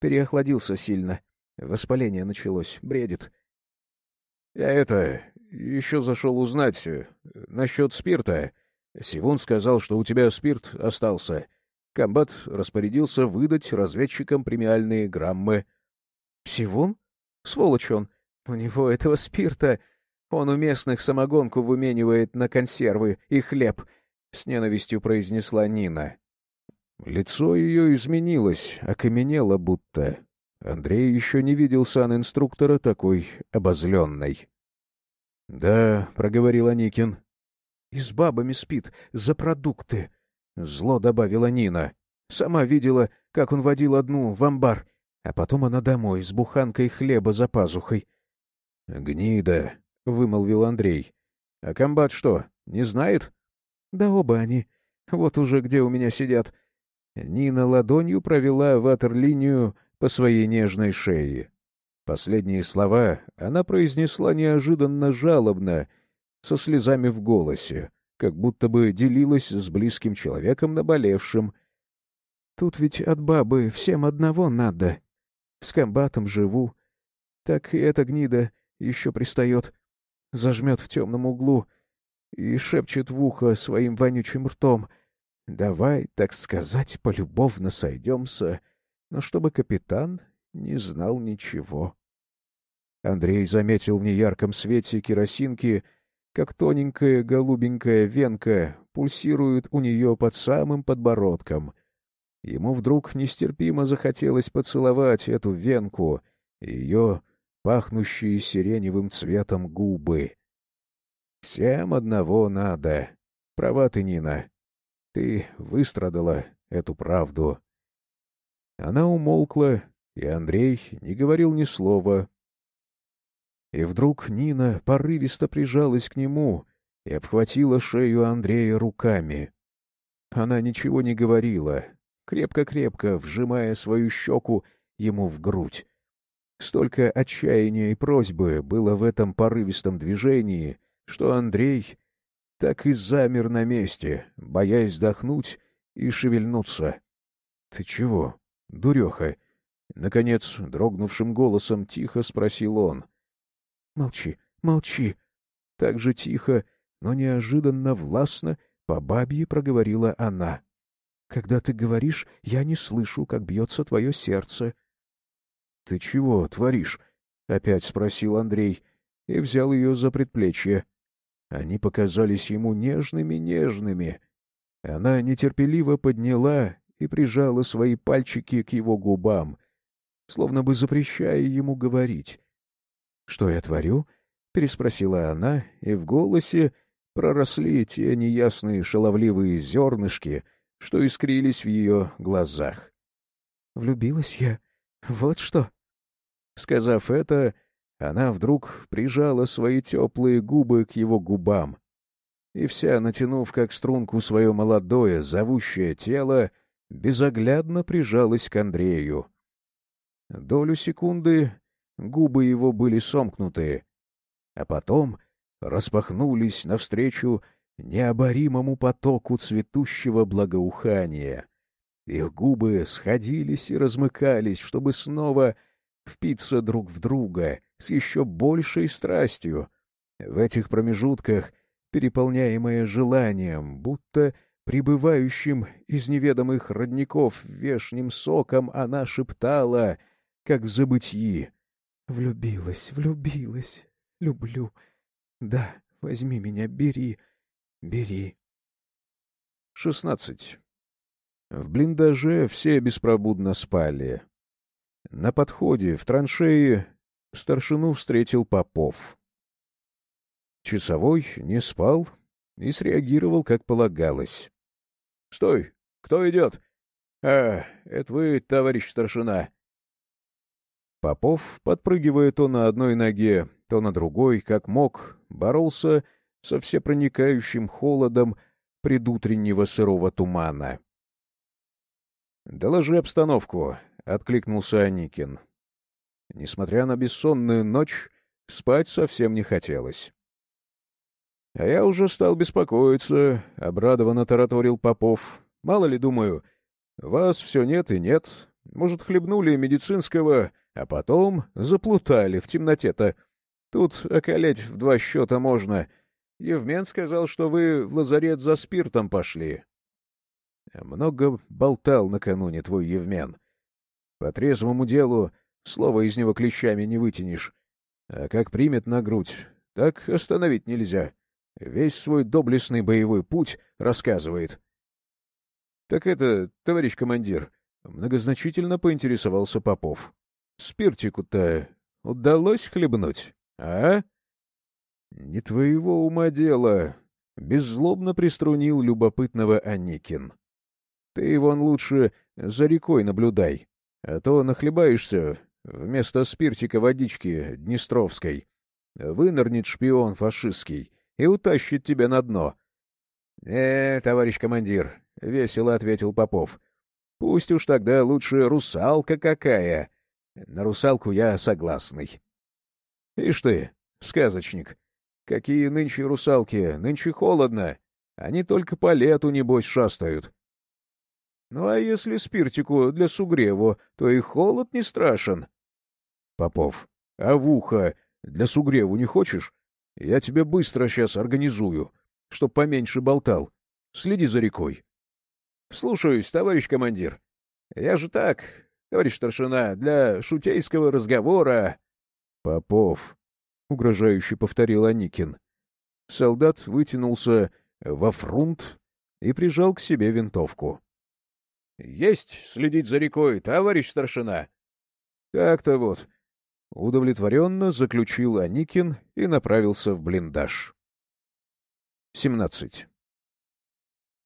Переохладился сильно. Воспаление началось. Бредит. Я это... еще зашел узнать э, насчет спирта. Сивун сказал, что у тебя спирт остался. Комбат распорядился выдать разведчикам премиальные граммы. Сивун? Сволочь он. У него этого спирта. Он у местных самогонку выменивает на консервы и хлеб, — с ненавистью произнесла Нина. Лицо ее изменилось, окаменело будто. Андрей еще не видел сан-инструктора такой обозленной. — Да, — проговорил Аникин. — И с бабами спит, за продукты, — зло добавила Нина. Сама видела, как он водил одну в амбар, а потом она домой с буханкой хлеба за пазухой. — Гнида, — вымолвил Андрей. — А комбат что, не знает? — Да оба они. Вот уже где у меня сидят. Нина ладонью провела ватерлинию по своей нежной шее. Последние слова она произнесла неожиданно жалобно, со слезами в голосе, как будто бы делилась с близким человеком наболевшим. «Тут ведь от бабы всем одного надо. С комбатом живу. Так и эта гнида еще пристает, зажмет в темном углу и шепчет в ухо своим вонючим ртом. Давай, так сказать, полюбовно сойдемся, но чтобы капитан не знал ничего. Андрей заметил в неярком свете керосинки, как тоненькая голубенькая венка пульсирует у нее под самым подбородком. Ему вдруг нестерпимо захотелось поцеловать эту венку, ее пахнущие сиреневым цветом губы. Всем одного надо. Права ты, Нина. Ты выстрадала эту правду. Она умолкла, и Андрей не говорил ни слова. И вдруг Нина порывисто прижалась к нему и обхватила шею Андрея руками. Она ничего не говорила, крепко-крепко вжимая свою щеку ему в грудь. Столько отчаяния и просьбы было в этом порывистом движении, что Андрей так и замер на месте, боясь вдохнуть и шевельнуться. — Ты чего, дуреха? — наконец, дрогнувшим голосом тихо спросил он. — Молчи, молчи. Так же тихо, но неожиданно властно по бабье проговорила она. — Когда ты говоришь, я не слышу, как бьется твое сердце. — «Ты чего творишь?» — опять спросил Андрей и взял ее за предплечье. Они показались ему нежными-нежными. Она нетерпеливо подняла и прижала свои пальчики к его губам, словно бы запрещая ему говорить. «Что я творю?» — переспросила она, и в голосе проросли те неясные шаловливые зернышки, что искрились в ее глазах. «Влюбилась я? Вот что!» Сказав это, она вдруг прижала свои теплые губы к его губам, и вся, натянув как струнку свое молодое, зовущее тело, безоглядно прижалась к Андрею. Долю секунды губы его были сомкнуты, а потом распахнулись навстречу необоримому потоку цветущего благоухания. Их губы сходились и размыкались, чтобы снова впиться друг в друга с еще большей страстью. В этих промежутках, переполняемая желанием, будто прибывающим из неведомых родников вешним соком, она шептала, как в забытии. «Влюбилась, влюбилась, люблю. Да, возьми меня, бери, бери». Шестнадцать. В блиндаже все беспробудно спали. На подходе, в траншеи, старшину встретил Попов. Часовой не спал и среагировал, как полагалось. — Стой! Кто идет? — А, это вы, товарищ старшина. Попов, подпрыгивая то на одной ноге, то на другой, как мог, боролся со всепроникающим холодом предутреннего сырого тумана. — Доложи обстановку, — откликнулся Аникин. Несмотря на бессонную ночь, спать совсем не хотелось. — А я уже стал беспокоиться, — обрадованно тараторил Попов. — Мало ли, думаю, вас все нет и нет. Может, хлебнули медицинского, а потом заплутали в темноте-то. Тут околеть в два счета можно. Евмен сказал, что вы в лазарет за спиртом пошли. Много болтал накануне твой Евмен. По трезвому делу слова из него клещами не вытянешь. А как примет на грудь, так остановить нельзя. Весь свой доблестный боевой путь рассказывает. — Так это, товарищ командир, многозначительно поинтересовался Попов. — Спиртику-то удалось хлебнуть, а? — Не твоего ума дело, — беззлобно приструнил любопытного Аникин. Ты вон лучше за рекой наблюдай, а то нахлебаешься вместо спиртика водички Днестровской. Вынырнет шпион фашистский и утащит тебя на дно. — Э, товарищ командир, — весело ответил Попов. — Пусть уж тогда лучше русалка какая. На русалку я согласный. — Ишь ты, сказочник, какие нынче русалки, нынче холодно. Они только по лету, небось, шастают. Ну а если спиртику для сугреву, то и холод не страшен. Попов, а в ухо для сугреву не хочешь? Я тебе быстро сейчас организую, чтоб поменьше болтал. Следи за рекой. Слушаюсь, товарищ командир. Я же так, товарищ старшина, для шутейского разговора. Попов, — угрожающе повторил Аникин. Солдат вытянулся во фрунт и прижал к себе винтовку. — Есть следить за рекой, товарищ старшина. — Так-то вот. Удовлетворенно заключил Аникин и направился в блиндаж. 17.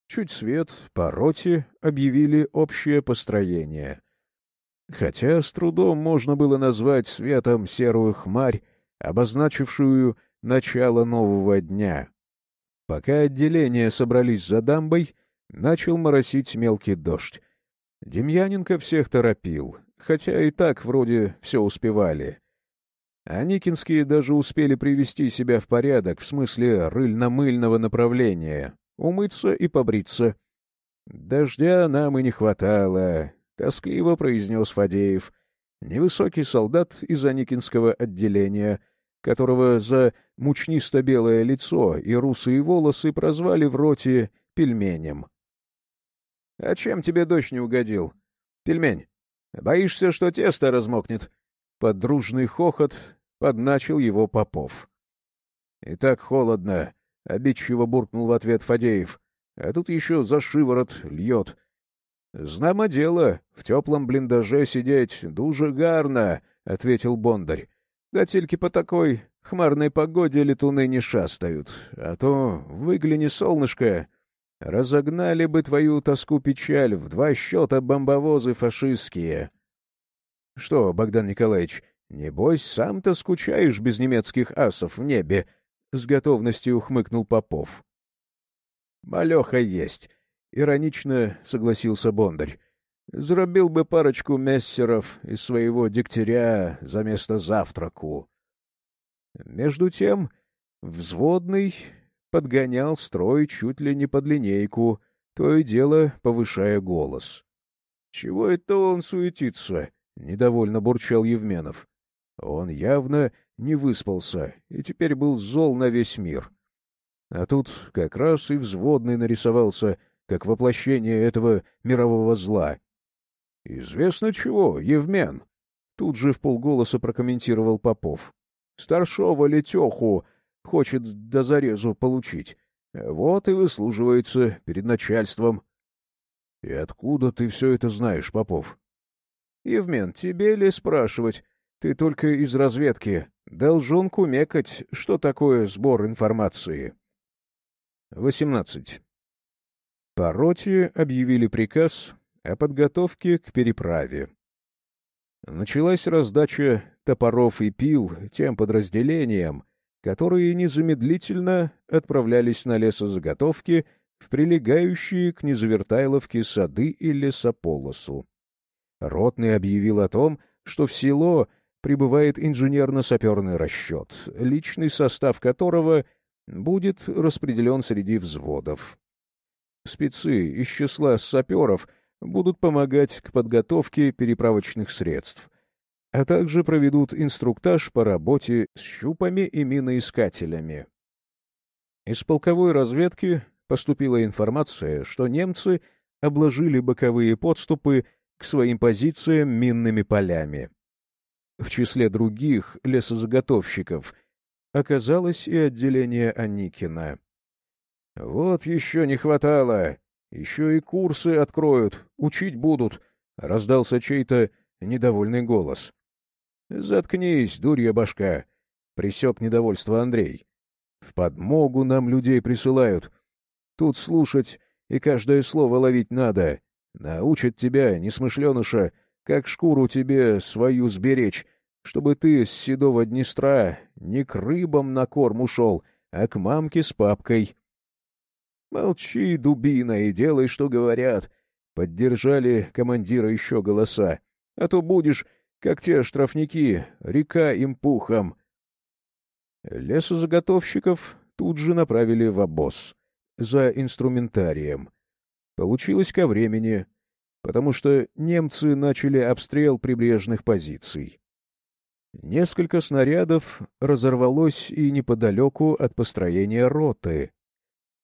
Чуть свет по роте объявили общее построение. Хотя с трудом можно было назвать светом серую хмарь, обозначившую начало нового дня. Пока отделения собрались за дамбой, Начал моросить мелкий дождь. Демьяненко всех торопил, хотя и так вроде все успевали. А Никинские даже успели привести себя в порядок в смысле рыльно-мыльного направления, умыться и побриться. «Дождя нам и не хватало», — тоскливо произнес Фадеев, невысокий солдат из Аникинского отделения, которого за мучнисто-белое лицо и русые волосы прозвали в роте пельменем. А чем тебе дождь не угодил? Пельмень, боишься, что тесто размокнет? Под дружный хохот подначил его Попов. — И так холодно, — обидчиво буркнул в ответ Фадеев. — А тут еще за шиворот льет. — Знамо дело, в теплом блиндаже сидеть дуже гарно, — ответил Бондарь. — Да только по такой хмарной погоде летуны не шастают, а то выгляни солнышко, Разогнали бы твою тоску-печаль в два счета бомбовозы фашистские. — Что, Богдан Николаевич, небось, сам-то скучаешь без немецких асов в небе? — с готовностью ухмыкнул Попов. — Малеха есть, — иронично согласился Бондарь. — Зарубил бы парочку мессеров из своего дегтяря за место завтраку. Между тем взводный подгонял строй чуть ли не под линейку, то и дело повышая голос. — Чего это он суетится? недовольно бурчал Евменов. Он явно не выспался и теперь был зол на весь мир. А тут как раз и взводный нарисовался, как воплощение этого мирового зла. — Известно чего, Евмен? — тут же в полголоса прокомментировал Попов. — Старшова Летеху хочет до зарезу получить. Вот и выслуживается перед начальством. — И откуда ты все это знаешь, Попов? — Евмен, тебе ли спрашивать? Ты только из разведки. Должен кумекать, что такое сбор информации. 18. По роте объявили приказ о подготовке к переправе. Началась раздача топоров и пил тем подразделениям, которые незамедлительно отправлялись на лесозаготовки в прилегающие к Незавертайловке сады и лесополосу. Ротный объявил о том, что в село прибывает инженерно-саперный расчет, личный состав которого будет распределен среди взводов. Спецы из числа саперов будут помогать к подготовке переправочных средств, а также проведут инструктаж по работе с щупами и миноискателями. Из полковой разведки поступила информация, что немцы обложили боковые подступы к своим позициям минными полями. В числе других лесозаготовщиков оказалось и отделение Аникина. «Вот еще не хватало! Еще и курсы откроют, учить будут!» — раздался чей-то недовольный голос. «Заткнись, дурья башка!» — присек недовольство Андрей. «В подмогу нам людей присылают. Тут слушать и каждое слово ловить надо. Научат тебя, несмышленыша, как шкуру тебе свою сберечь, чтобы ты с седого Днестра не к рыбам на корм ушел, а к мамке с папкой». «Молчи, дубина, и делай, что говорят», — поддержали командира еще голоса. «А то будешь как те штрафники, река им пухом. Лесозаготовщиков тут же направили в обоз за инструментарием. Получилось ко времени, потому что немцы начали обстрел прибрежных позиций. Несколько снарядов разорвалось и неподалеку от построения роты.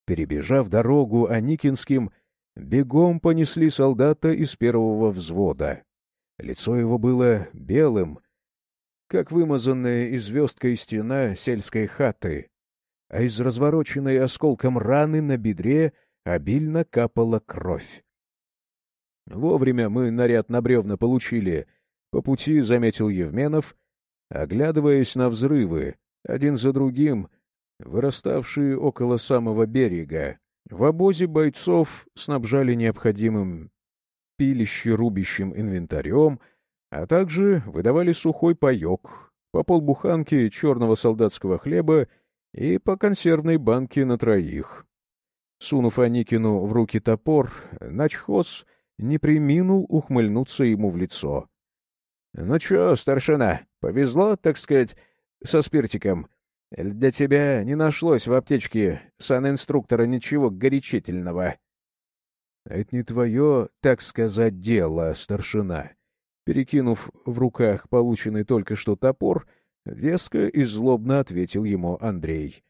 Перебежав дорогу Аникинским, бегом понесли солдата из первого взвода. Лицо его было белым, как вымазанная звездкой стена сельской хаты, а из развороченной осколком раны на бедре обильно капала кровь. Вовремя мы наряд на бревна получили. По пути заметил Евменов, оглядываясь на взрывы, один за другим, выраставшие около самого берега. В обозе бойцов снабжали необходимым пилище-рубящим инвентарем, а также выдавали сухой паек, по полбуханки черного солдатского хлеба и по консервной банке на троих. Сунув Аникину в руки топор, начхоз не приминул ухмыльнуться ему в лицо. — Ну чё, старшина, повезло, так сказать, со спиртиком? Для тебя не нашлось в аптечке санинструктора ничего горячительного? Это не твое, так сказать, дело, старшина. Перекинув в руках полученный только что топор, веско и злобно ответил ему Андрей.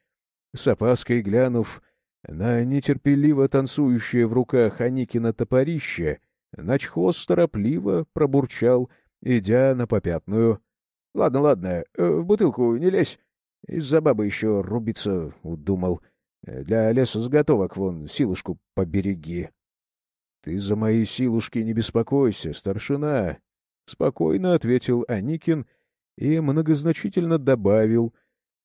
С опаской глянув на нетерпеливо танцующее в руках Аникина топорище, начхоз торопливо пробурчал, идя на попятную. — Ладно, ладно, э, в бутылку не лезь. Из-за бабы еще рубиться удумал. Для леса заготовок вон силушку побереги. Ты за мои силушки не беспокойся, старшина, — спокойно ответил Аникин и многозначительно добавил,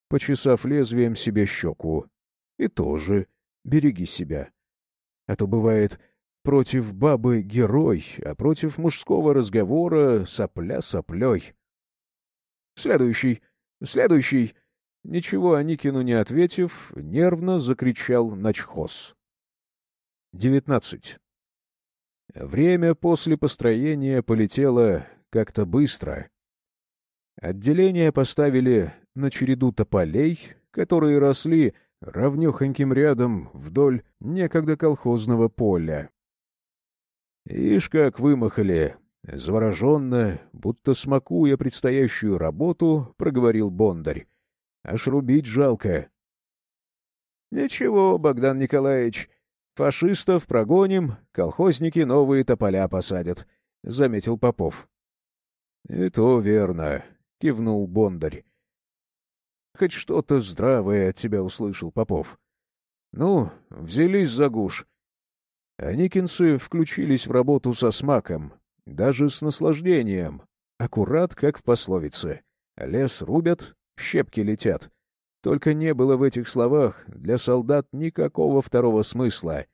почесав лезвием себе щеку. — И тоже береги себя. А то бывает против бабы герой, а против мужского разговора сопля соплей. Следующий, следующий. Ничего Аникину не ответив, нервно закричал начхоз. Девятнадцать. Время после построения полетело как-то быстро. Отделение поставили на череду тополей, которые росли равнехоньким рядом вдоль некогда колхозного поля. «Ишь, как вымахали!» Завороженно, будто смакуя предстоящую работу, проговорил Бондарь. Аж рубить жалко. — Ничего, Богдан Николаевич, фашистов прогоним, колхозники новые тополя посадят, — заметил Попов. — И то верно, — кивнул Бондарь. — Хоть что-то здравое от тебя услышал Попов. Ну, взялись за гуш. Аникинцы включились в работу со смаком, даже с наслаждением, аккурат, как в пословице. Лес рубят, щепки летят. Только не было в этих словах для солдат никакого второго смысла.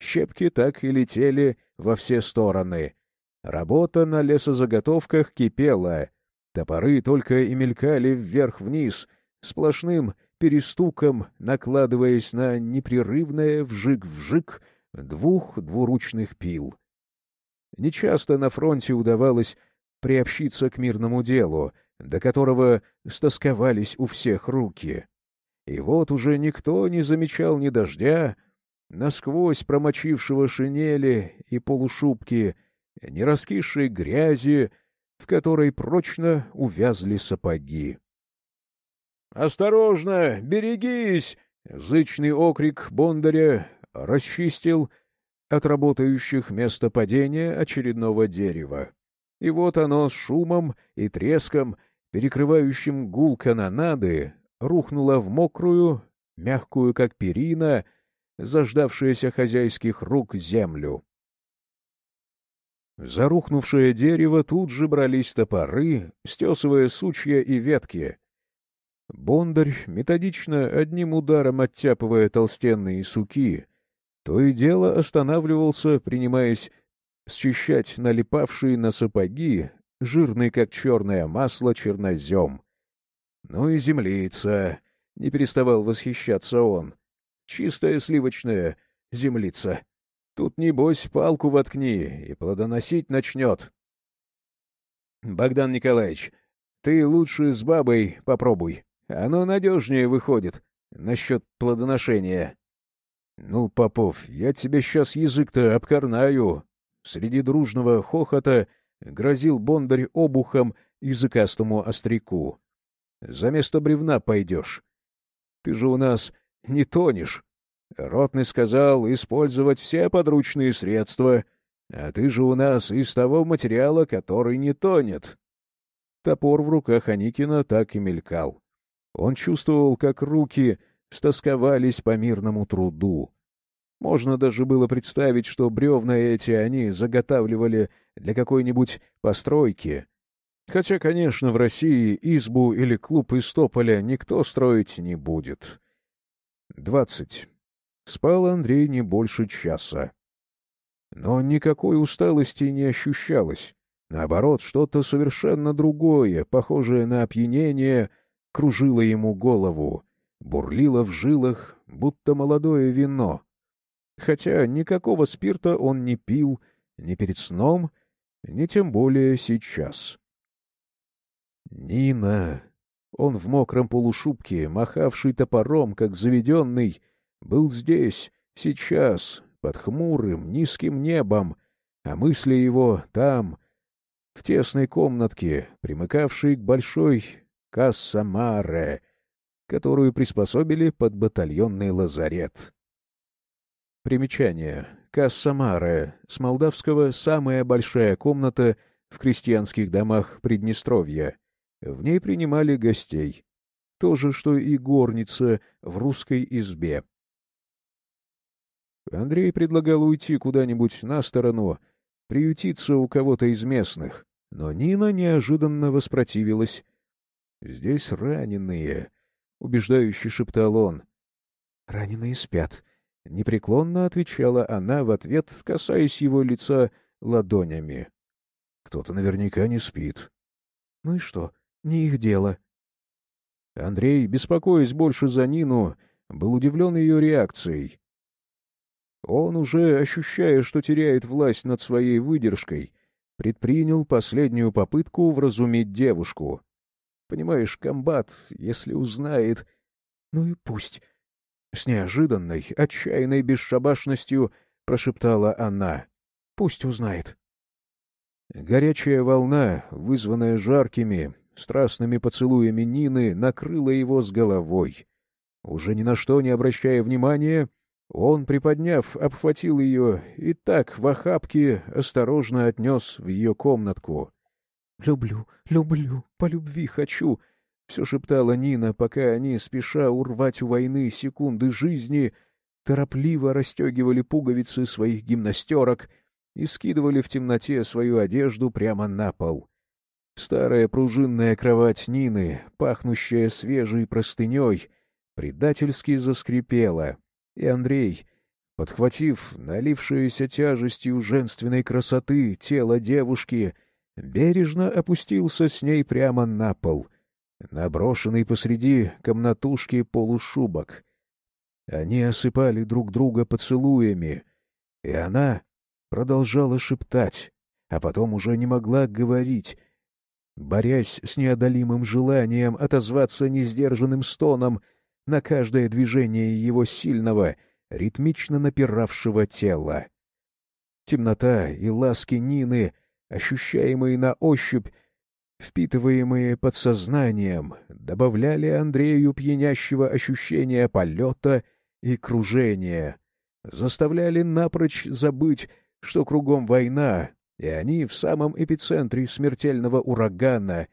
Щепки так и летели во все стороны. Работа на лесозаготовках кипела. Топоры только и мелькали вверх-вниз, сплошным перестуком накладываясь на непрерывное вжик-вжик двух двуручных пил. Нечасто на фронте удавалось приобщиться к мирному делу, до которого стосковались у всех руки. И вот уже никто не замечал ни дождя, насквозь промочившего шинели и полушубки, ни раскисшей грязи, в которой прочно увязли сапоги. «Осторожно! Берегись!» — зычный окрик Бондаря расчистил от работающих место падения очередного дерева. И вот оно с шумом и треском, перекрывающим гул канонады, рухнуло в мокрую, мягкую, как перина, заждавшаяся хозяйских рук землю. За рухнувшее дерево тут же брались топоры, стесывая сучья и ветки. Бондарь, методично одним ударом оттяпывая толстенные суки, то и дело останавливался, принимаясь счищать налипавшие на сапоги, жирный, как черное масло, чернозем. Ну и землица, не переставал восхищаться он. Чистая сливочная землица. Тут, небось, палку воткни и плодоносить начнет. Богдан Николаевич, ты лучше с бабой попробуй. Оно надежнее выходит насчет плодоношения. Ну, Попов, я тебе сейчас язык-то обкорнаю. Среди дружного хохота грозил Бондарь обухом языкастому остряку. За место бревна пойдешь. Ты же у нас не тонешь. Ротный сказал использовать все подручные средства, а ты же у нас из того материала, который не тонет. Топор в руках Аникина так и мелькал. Он чувствовал, как руки стосковались по мирному труду. Можно даже было представить, что бревна эти они заготавливали для какой-нибудь постройки. Хотя, конечно, в России избу или клуб из тополя никто строить не будет. Двадцать. Спал Андрей не больше часа. Но никакой усталости не ощущалось. Наоборот, что-то совершенно другое, похожее на опьянение — кружила ему голову, бурлила в жилах, будто молодое вино. Хотя никакого спирта он не пил ни перед сном, ни тем более сейчас. «Нина!» Он в мокром полушубке, махавший топором, как заведенный, был здесь, сейчас, под хмурым, низким небом, а мысли его там, в тесной комнатке, примыкавшей к большой Кассамаре, которую приспособили под батальонный лазарет. Примечание. Кассамаре, с молдавского «самая большая комната» в крестьянских домах Приднестровья. В ней принимали гостей. То же, что и горница в русской избе. Андрей предлагал уйти куда-нибудь на сторону, приютиться у кого-то из местных, но Нина неожиданно воспротивилась «Здесь раненые», — убеждающе шептал он. «Раненые спят», — непреклонно отвечала она в ответ, касаясь его лица ладонями. «Кто-то наверняка не спит». «Ну и что? Не их дело». Андрей, беспокоясь больше за Нину, был удивлен ее реакцией. Он, уже ощущая, что теряет власть над своей выдержкой, предпринял последнюю попытку вразумить девушку. Понимаешь, комбат, если узнает... Ну и пусть. С неожиданной, отчаянной бесшабашностью прошептала она. Пусть узнает. Горячая волна, вызванная жаркими, страстными поцелуями Нины, накрыла его с головой. Уже ни на что не обращая внимания, он, приподняв, обхватил ее и так в охапке осторожно отнес в ее комнатку. «Люблю, люблю, по любви хочу», — все шептала Нина, пока они, спеша урвать у войны секунды жизни, торопливо расстегивали пуговицы своих гимнастерок и скидывали в темноте свою одежду прямо на пол. Старая пружинная кровать Нины, пахнущая свежей простыней, предательски заскрипела, и Андрей, подхватив налившееся тяжестью женственной красоты тело девушки, бережно опустился с ней прямо на пол, наброшенный посреди комнатушки полушубок. Они осыпали друг друга поцелуями, и она продолжала шептать, а потом уже не могла говорить, борясь с неодолимым желанием отозваться несдержанным стоном на каждое движение его сильного, ритмично напиравшего тела. Темнота и ласки Нины, ощущаемые на ощупь, впитываемые подсознанием, добавляли Андрею пьянящего ощущения полета и кружения, заставляли напрочь забыть, что кругом война, и они в самом эпицентре смертельного урагана,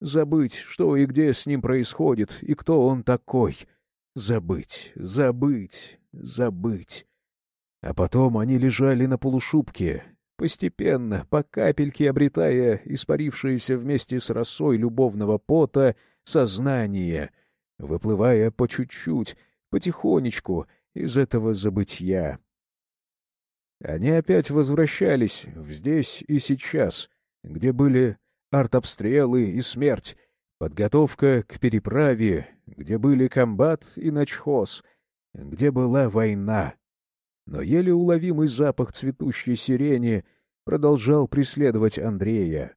забыть, что и где с ним происходит, и кто он такой. Забыть, забыть, забыть. А потом они лежали на полушубке, постепенно, по капельке обретая испарившееся вместе с росой любовного пота сознание, выплывая по чуть-чуть, потихонечку из этого забытья. Они опять возвращались в здесь и сейчас, где были артобстрелы и смерть, подготовка к переправе, где были комбат и начхоз, где была война. Но еле уловимый запах цветущей сирени продолжал преследовать Андрея.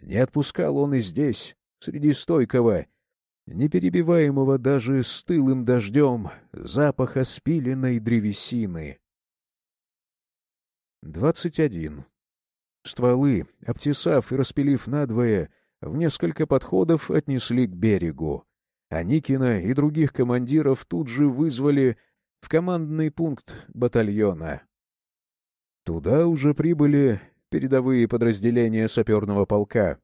Не отпускал он и здесь, среди стойкого, неперебиваемого даже стылым дождем, запаха спиленной древесины. 21. Стволы, обтесав и распилив надвое, в несколько подходов отнесли к берегу. А Никина и других командиров тут же вызвали в командный пункт батальона. Туда уже прибыли передовые подразделения саперного полка.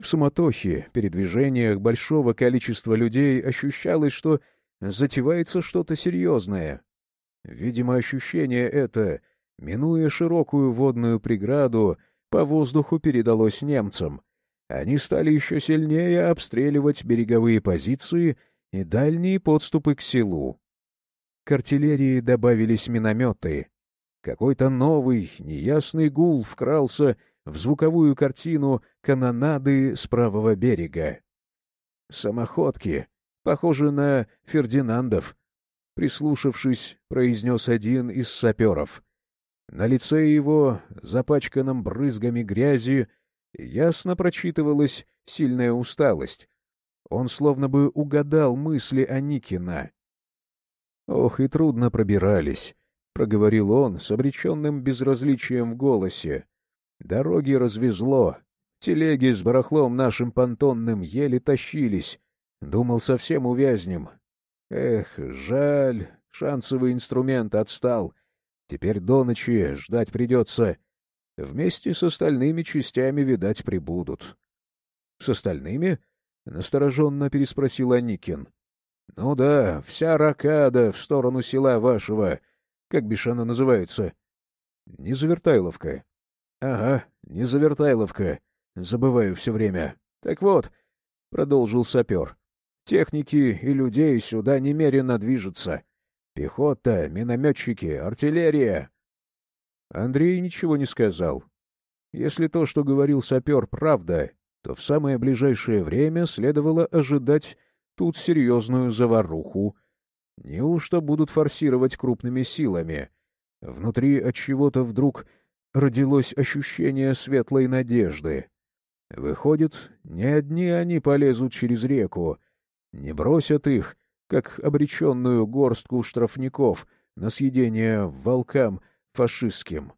В суматохе, передвижениях большого количества людей ощущалось, что затевается что-то серьезное. Видимо, ощущение это, минуя широкую водную преграду, по воздуху передалось немцам. Они стали еще сильнее обстреливать береговые позиции и дальние подступы к селу. К артиллерии добавились минометы. Какой-то новый, неясный гул вкрался в звуковую картину канонады с правого берега. «Самоходки, похожи на Фердинандов», — прислушавшись, произнес один из саперов. На лице его, запачканном брызгами грязи, ясно прочитывалась сильная усталость. Он словно бы угадал мысли Аникина. Ох, и трудно пробирались, — проговорил он с обреченным безразличием в голосе. Дороги развезло, телеги с барахлом нашим понтонным еле тащились. Думал, совсем увязнем. Эх, жаль, шансовый инструмент отстал. Теперь до ночи ждать придется. Вместе с остальными частями, видать, прибудут. — С остальными? — настороженно переспросил Аникин. — Ну да, вся ракада в сторону села вашего. Как бишь оно называется? — Незавертайловка. — Ага, Незавертайловка. Забываю все время. Так вот, — продолжил сапер, — техники и людей сюда немерено движутся. Пехота, минометчики, артиллерия. Андрей ничего не сказал. Если то, что говорил сапер, правда, то в самое ближайшее время следовало ожидать тут серьезную заваруху. Неужто будут форсировать крупными силами? Внутри от чего-то вдруг родилось ощущение светлой надежды. Выходит, не одни они полезут через реку, не бросят их, как обреченную горстку штрафников на съедение волкам фашистским.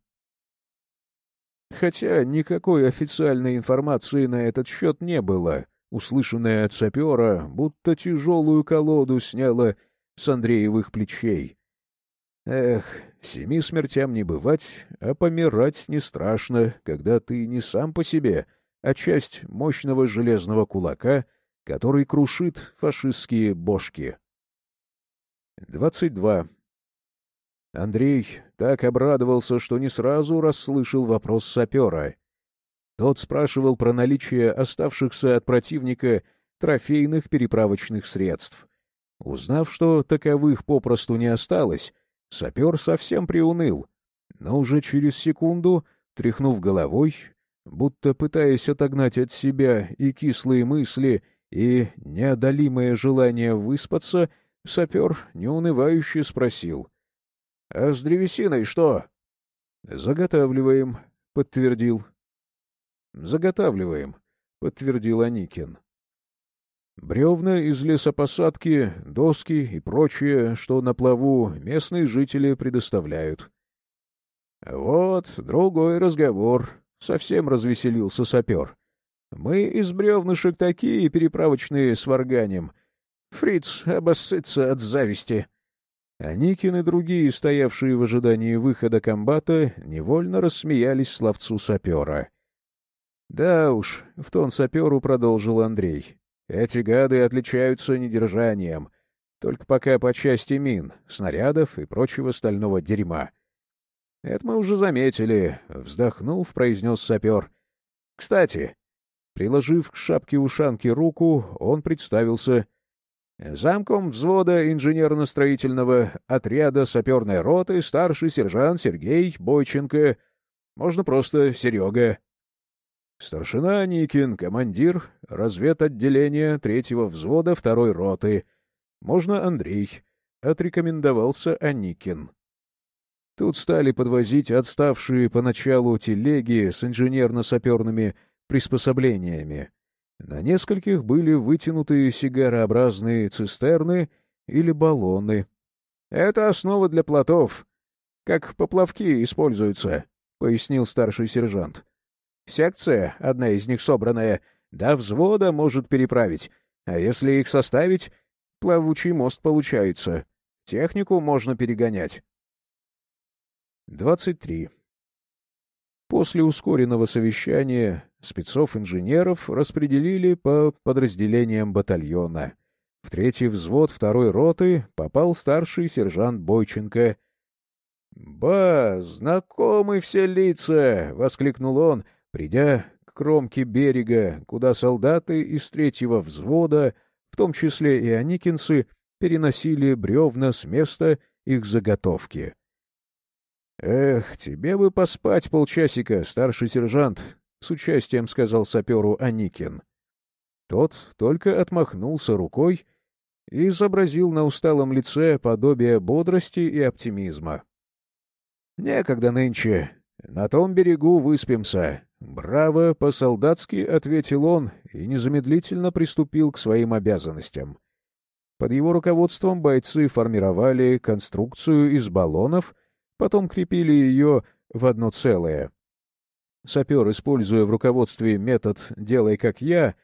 Хотя никакой официальной информации на этот счет не было. Услышанное от сапера, будто тяжелую колоду сняло с Андреевых плечей. Эх, семи смертям не бывать, а помирать не страшно, когда ты не сам по себе, а часть мощного железного кулака, который крушит фашистские бошки. 22. Андрей так обрадовался, что не сразу расслышал вопрос сапера. Тот спрашивал про наличие оставшихся от противника трофейных переправочных средств. Узнав, что таковых попросту не осталось, сапер совсем приуныл, но уже через секунду, тряхнув головой, будто пытаясь отогнать от себя и кислые мысли, и неодолимое желание выспаться, сапер неунывающе спросил. — А с древесиной что? — Заготавливаем, — подтвердил. — Заготавливаем, — подтвердил Аникин. Бревна из лесопосадки, доски и прочее, что на плаву местные жители предоставляют. — Вот другой разговор, — совсем развеселился сапер. — Мы из бревнышек такие переправочные сварганим. Фриц обоссытся от зависти. А Никин и другие, стоявшие в ожидании выхода комбата, невольно рассмеялись словцу сапера. — Да уж, — в тон саперу продолжил Андрей, — эти гады отличаются недержанием, только пока по части мин, снарядов и прочего стального дерьма. — Это мы уже заметили, — вздохнув, произнес сапер. — Кстати, приложив к шапке-ушанке руку, он представился — Замком взвода инженерно-строительного отряда саперной роты старший сержант Сергей Бойченко, можно просто Серега. Старшина Никин, командир разведотделения третьего взвода второй роты. Можно Андрей. Отрекомендовался Аникин. Тут стали подвозить отставшие поначалу телеги с инженерно-саперными приспособлениями. На нескольких были вытянутые сигарообразные цистерны или баллоны. «Это основа для плотов. Как поплавки используются», — пояснил старший сержант. «Секция, одна из них собранная, до взвода может переправить, а если их составить, плавучий мост получается. Технику можно перегонять». 23. После ускоренного совещания спецов-инженеров распределили по подразделениям батальона. В третий взвод второй роты попал старший сержант Бойченко. «Ба, знакомы все лица!» — воскликнул он, придя к кромке берега, куда солдаты из третьего взвода, в том числе и аникинцы, переносили бревна с места их заготовки. «Эх, тебе бы поспать полчасика, старший сержант», — с участием сказал саперу Аникин. Тот только отмахнулся рукой и изобразил на усталом лице подобие бодрости и оптимизма. «Некогда нынче. На том берегу выспимся». «Браво!» — по-солдатски ответил он и незамедлительно приступил к своим обязанностям. Под его руководством бойцы формировали конструкцию из баллонов — потом крепили ее в одно целое. Сапер, используя в руководстве метод «делай как я»,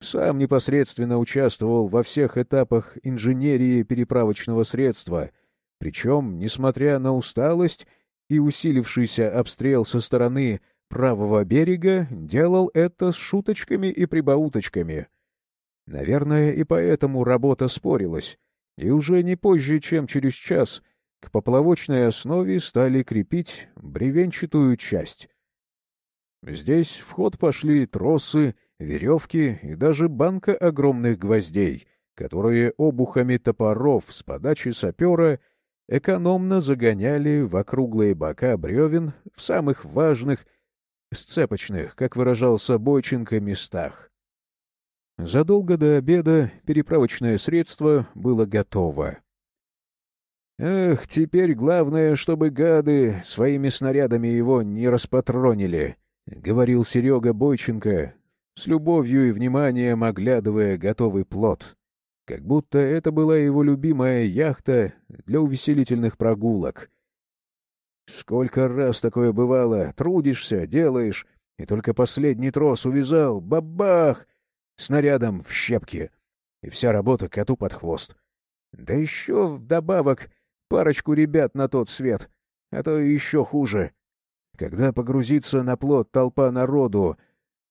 сам непосредственно участвовал во всех этапах инженерии переправочного средства, причем, несмотря на усталость и усилившийся обстрел со стороны правого берега, делал это с шуточками и прибауточками. Наверное, и поэтому работа спорилась, и уже не позже, чем через час — к поплавочной основе стали крепить бревенчатую часть. Здесь в ход пошли тросы, веревки и даже банка огромных гвоздей, которые обухами топоров с подачи сапера экономно загоняли в округлые бока бревен в самых важных, сцепочных, как выражался Бойченко, местах. Задолго до обеда переправочное средство было готово. Эх, теперь главное, чтобы гады своими снарядами его не распатронили, — говорил Серега Бойченко, с любовью и вниманием оглядывая готовый плод, как будто это была его любимая яхта для увеселительных прогулок. Сколько раз такое бывало, трудишься, делаешь, и только последний трос увязал, бабах, снарядом в щепки, и вся работа коту под хвост. Да еще вдобавок парочку ребят на тот свет, а то еще хуже. Когда погрузится на плот толпа народу,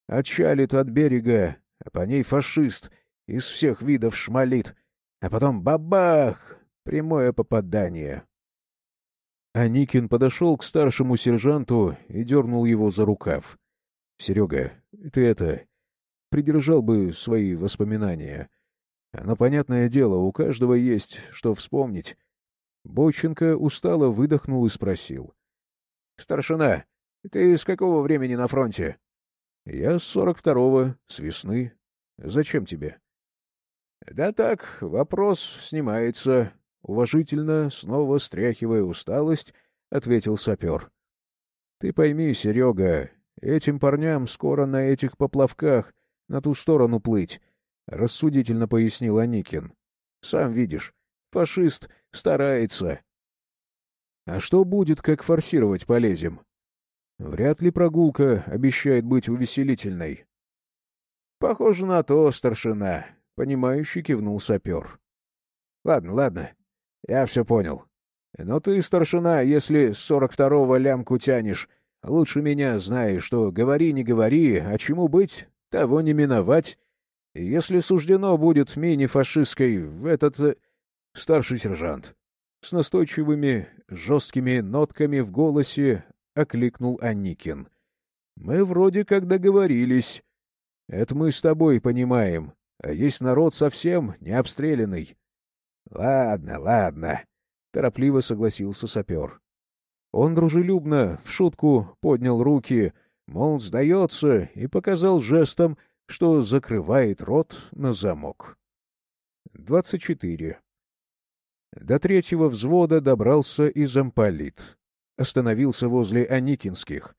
отчалит от берега, а по ней фашист из всех видов шмалит, а потом бабах! Прямое попадание. Аникин подошел к старшему сержанту и дернул его за рукав. — Серега, ты это... Придержал бы свои воспоминания. Но, понятное дело, у каждого есть что вспомнить. Бойченко устало выдохнул и спросил. — Старшина, ты с какого времени на фронте? — Я с сорок второго, с весны. Зачем тебе? — Да так, вопрос снимается. Уважительно, снова стряхивая усталость, ответил сапер. — Ты пойми, Серега, этим парням скоро на этих поплавках на ту сторону плыть, — рассудительно пояснил Аникин. — Сам видишь, фашист старается. — А что будет, как форсировать полезем? Вряд ли прогулка обещает быть увеселительной. — Похоже на то, старшина, — понимающий кивнул сапер. — Ладно, ладно, я все понял. Но ты, старшина, если с сорок второго лямку тянешь, лучше меня знаешь, что говори, не говори, а чему быть, того не миновать. Если суждено будет мини-фашистской в этот... Э, старший сержант. С настойчивыми, жесткими нотками в голосе окликнул Анникин. Мы вроде как договорились. Это мы с тобой понимаем, а есть народ совсем не обстрелянный. — Ладно, ладно, — торопливо согласился сапер. Он дружелюбно, в шутку, поднял руки, мол, сдается, и показал жестом, что закрывает рот на замок. Двадцать четыре. До третьего взвода добрался и замполит. Остановился возле Аникинских.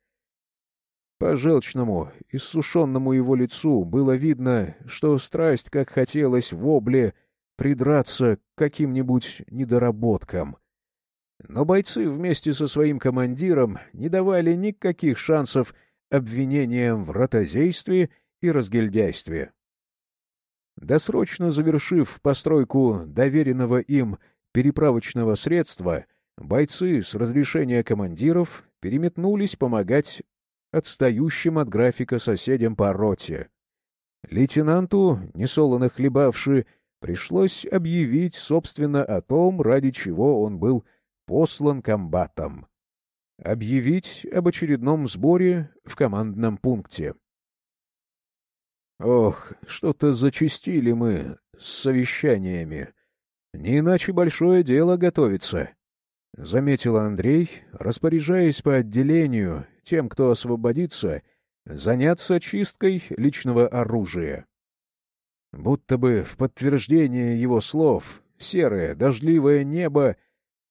По желчному, иссушенному его лицу было видно, что страсть, как хотелось в обле, придраться к каким-нибудь недоработкам. Но бойцы вместе со своим командиром не давали никаких шансов обвинениям в ротозействе и разгильдяйстве. Досрочно завершив постройку доверенного им переправочного средства, бойцы с разрешения командиров переметнулись помогать отстающим от графика соседям по роте. Лейтенанту, несолоно хлебавши, пришлось объявить, собственно, о том, ради чего он был послан комбатом. Объявить об очередном сборе в командном пункте. Ох, что-то зачистили мы с совещаниями. Не иначе большое дело готовится, — заметил Андрей, распоряжаясь по отделению тем, кто освободится, заняться чисткой личного оружия. Будто бы в подтверждение его слов серое дождливое небо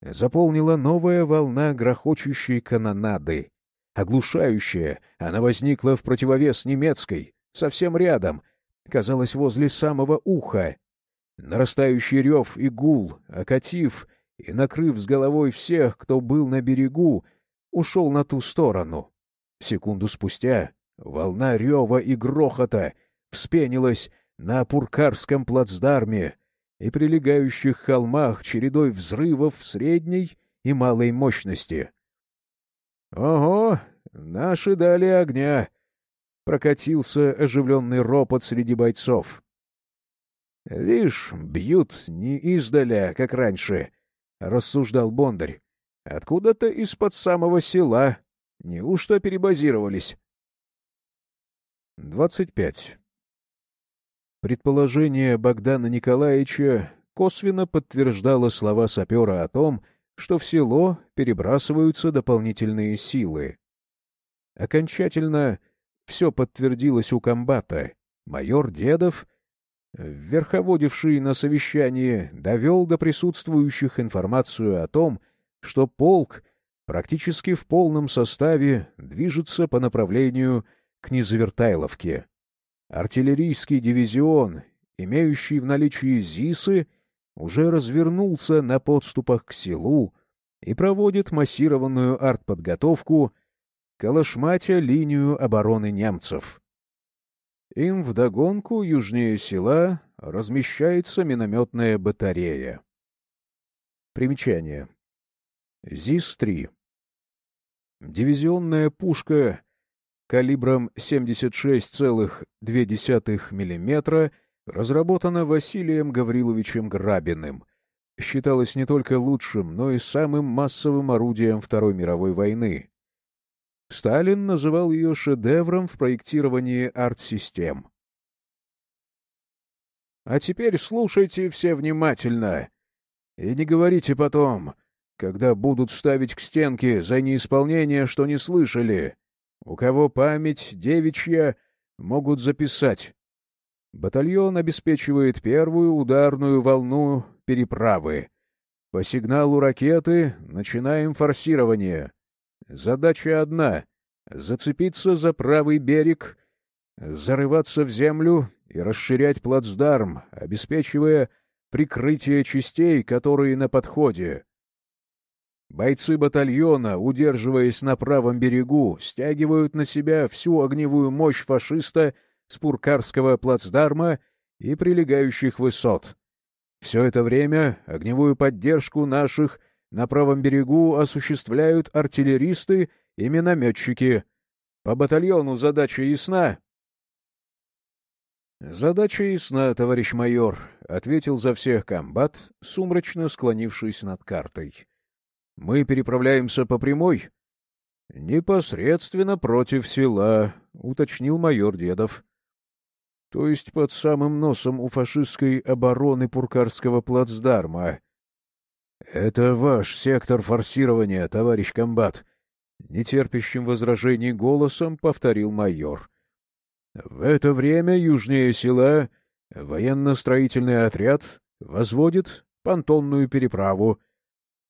заполнила новая волна грохочущей канонады. Оглушающая, она возникла в противовес немецкой, совсем рядом, казалось, возле самого уха. Нарастающий рев и гул, окатив и накрыв с головой всех, кто был на берегу, ушел на ту сторону. Секунду спустя волна рева и грохота вспенилась на Пуркарском плацдарме и прилегающих холмах чередой взрывов средней и малой мощности. «Ого! Наши дали огня!» — прокатился оживленный ропот среди бойцов. «Лишь бьют не издаля, как раньше», — рассуждал Бондарь. «Откуда-то из-под самого села. Неужто перебазировались?» Двадцать пять. Предположение Богдана Николаевича косвенно подтверждало слова сапера о том, что в село перебрасываются дополнительные силы. Окончательно все подтвердилось у комбата. Майор Дедов, верховодивший на совещании, довел до присутствующих информацию о том, что полк практически в полном составе движется по направлению к Незавертайловке. Артиллерийский дивизион, имеющий в наличии ЗИСы, уже развернулся на подступах к селу и проводит массированную артподготовку, калашматя линию обороны немцев. Им вдогонку южнее села размещается минометная батарея. Примечание. ЗИС-3. Дивизионная пушка калибром 76,2 мм разработана Василием Гавриловичем Грабиным, считалась не только лучшим, но и самым массовым орудием Второй мировой войны. Сталин называл ее шедевром в проектировании арт-систем. А теперь слушайте все внимательно. И не говорите потом, когда будут ставить к стенке за неисполнение, что не слышали. У кого память девичья, могут записать. Батальон обеспечивает первую ударную волну переправы. По сигналу ракеты начинаем форсирование. Задача одна — зацепиться за правый берег, зарываться в землю и расширять плацдарм, обеспечивая прикрытие частей, которые на подходе. Бойцы батальона, удерживаясь на правом берегу, стягивают на себя всю огневую мощь фашиста с Пуркарского плацдарма и прилегающих высот. Все это время огневую поддержку наших на правом берегу осуществляют артиллеристы и минометчики. По батальону задача ясна? «Задача ясна, товарищ майор», — ответил за всех комбат, сумрачно склонившись над картой. «Мы переправляемся по прямой?» «Непосредственно против села», — уточнил майор Дедов. «То есть под самым носом у фашистской обороны Пуркарского плацдарма». «Это ваш сектор форсирования, товарищ комбат», — нетерпящим возражений голосом повторил майор. В это время южнее села военно-строительный отряд возводит понтонную переправу.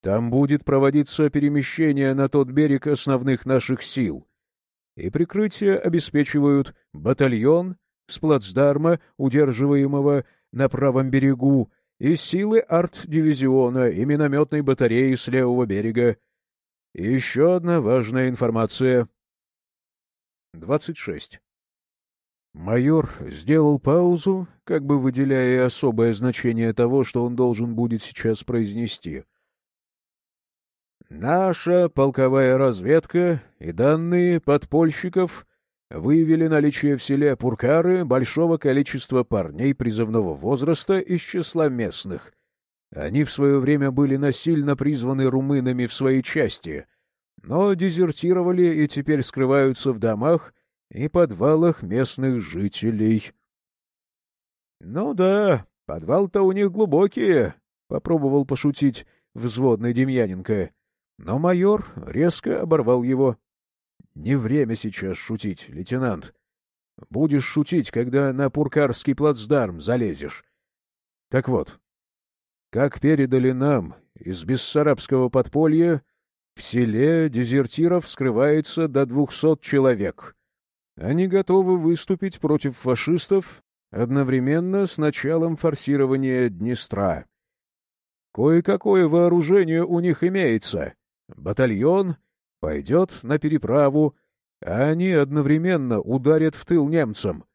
Там будет проводиться перемещение на тот берег основных наших сил. И прикрытие обеспечивают батальон с плацдарма, удерживаемого на правом берегу, и силы арт-дивизиона и минометной батареи с левого берега. И еще одна важная информация. 26. Майор сделал паузу, как бы выделяя особое значение того, что он должен будет сейчас произнести. «Наша полковая разведка и данные подпольщиков выявили наличие в селе Пуркары большого количества парней призывного возраста из числа местных. Они в свое время были насильно призваны румынами в своей части, но дезертировали и теперь скрываются в домах, и подвалах местных жителей. — Ну да, подвал-то у них глубокие, — попробовал пошутить взводный Демьяненко. Но майор резко оборвал его. — Не время сейчас шутить, лейтенант. Будешь шутить, когда на Пуркарский плацдарм залезешь. Так вот, как передали нам из бессарабского подполья, в селе дезертиров скрывается до двухсот человек. Они готовы выступить против фашистов одновременно с началом форсирования Днестра. Кое-какое вооружение у них имеется. Батальон пойдет на переправу, а они одновременно ударят в тыл немцам.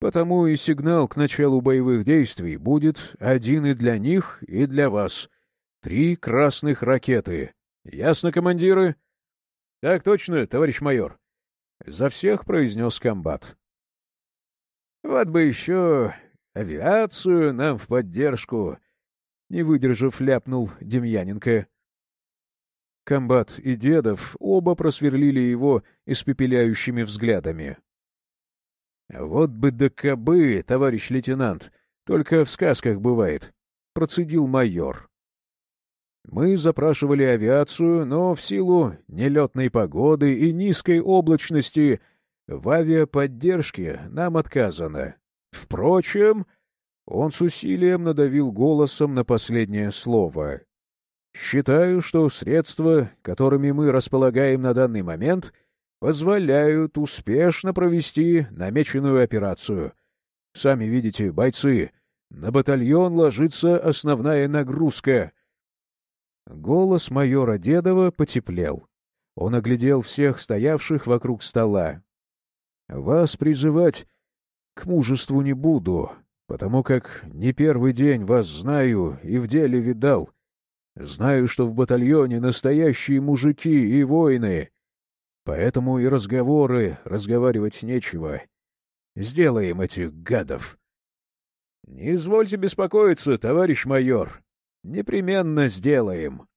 Потому и сигнал к началу боевых действий будет один и для них, и для вас. Три красных ракеты. Ясно, командиры? — Так точно, товарищ майор. — За всех произнес комбат. — Вот бы еще авиацию нам в поддержку! — не выдержав, ляпнул Демьяненко. Комбат и Дедов оба просверлили его испепеляющими взглядами. — Вот бы да кобы, товарищ лейтенант, только в сказках бывает, — процедил майор. Мы запрашивали авиацию, но в силу нелетной погоды и низкой облачности в авиаподдержке нам отказано. Впрочем, он с усилием надавил голосом на последнее слово. Считаю, что средства, которыми мы располагаем на данный момент, позволяют успешно провести намеченную операцию. Сами видите, бойцы, на батальон ложится основная нагрузка — Голос майора Дедова потеплел. Он оглядел всех стоявших вокруг стола. «Вас призывать к мужеству не буду, потому как не первый день вас знаю и в деле видал. Знаю, что в батальоне настоящие мужики и воины, поэтому и разговоры разговаривать нечего. Сделаем этих гадов». «Не извольте беспокоиться, товарищ майор. Непременно сделаем»,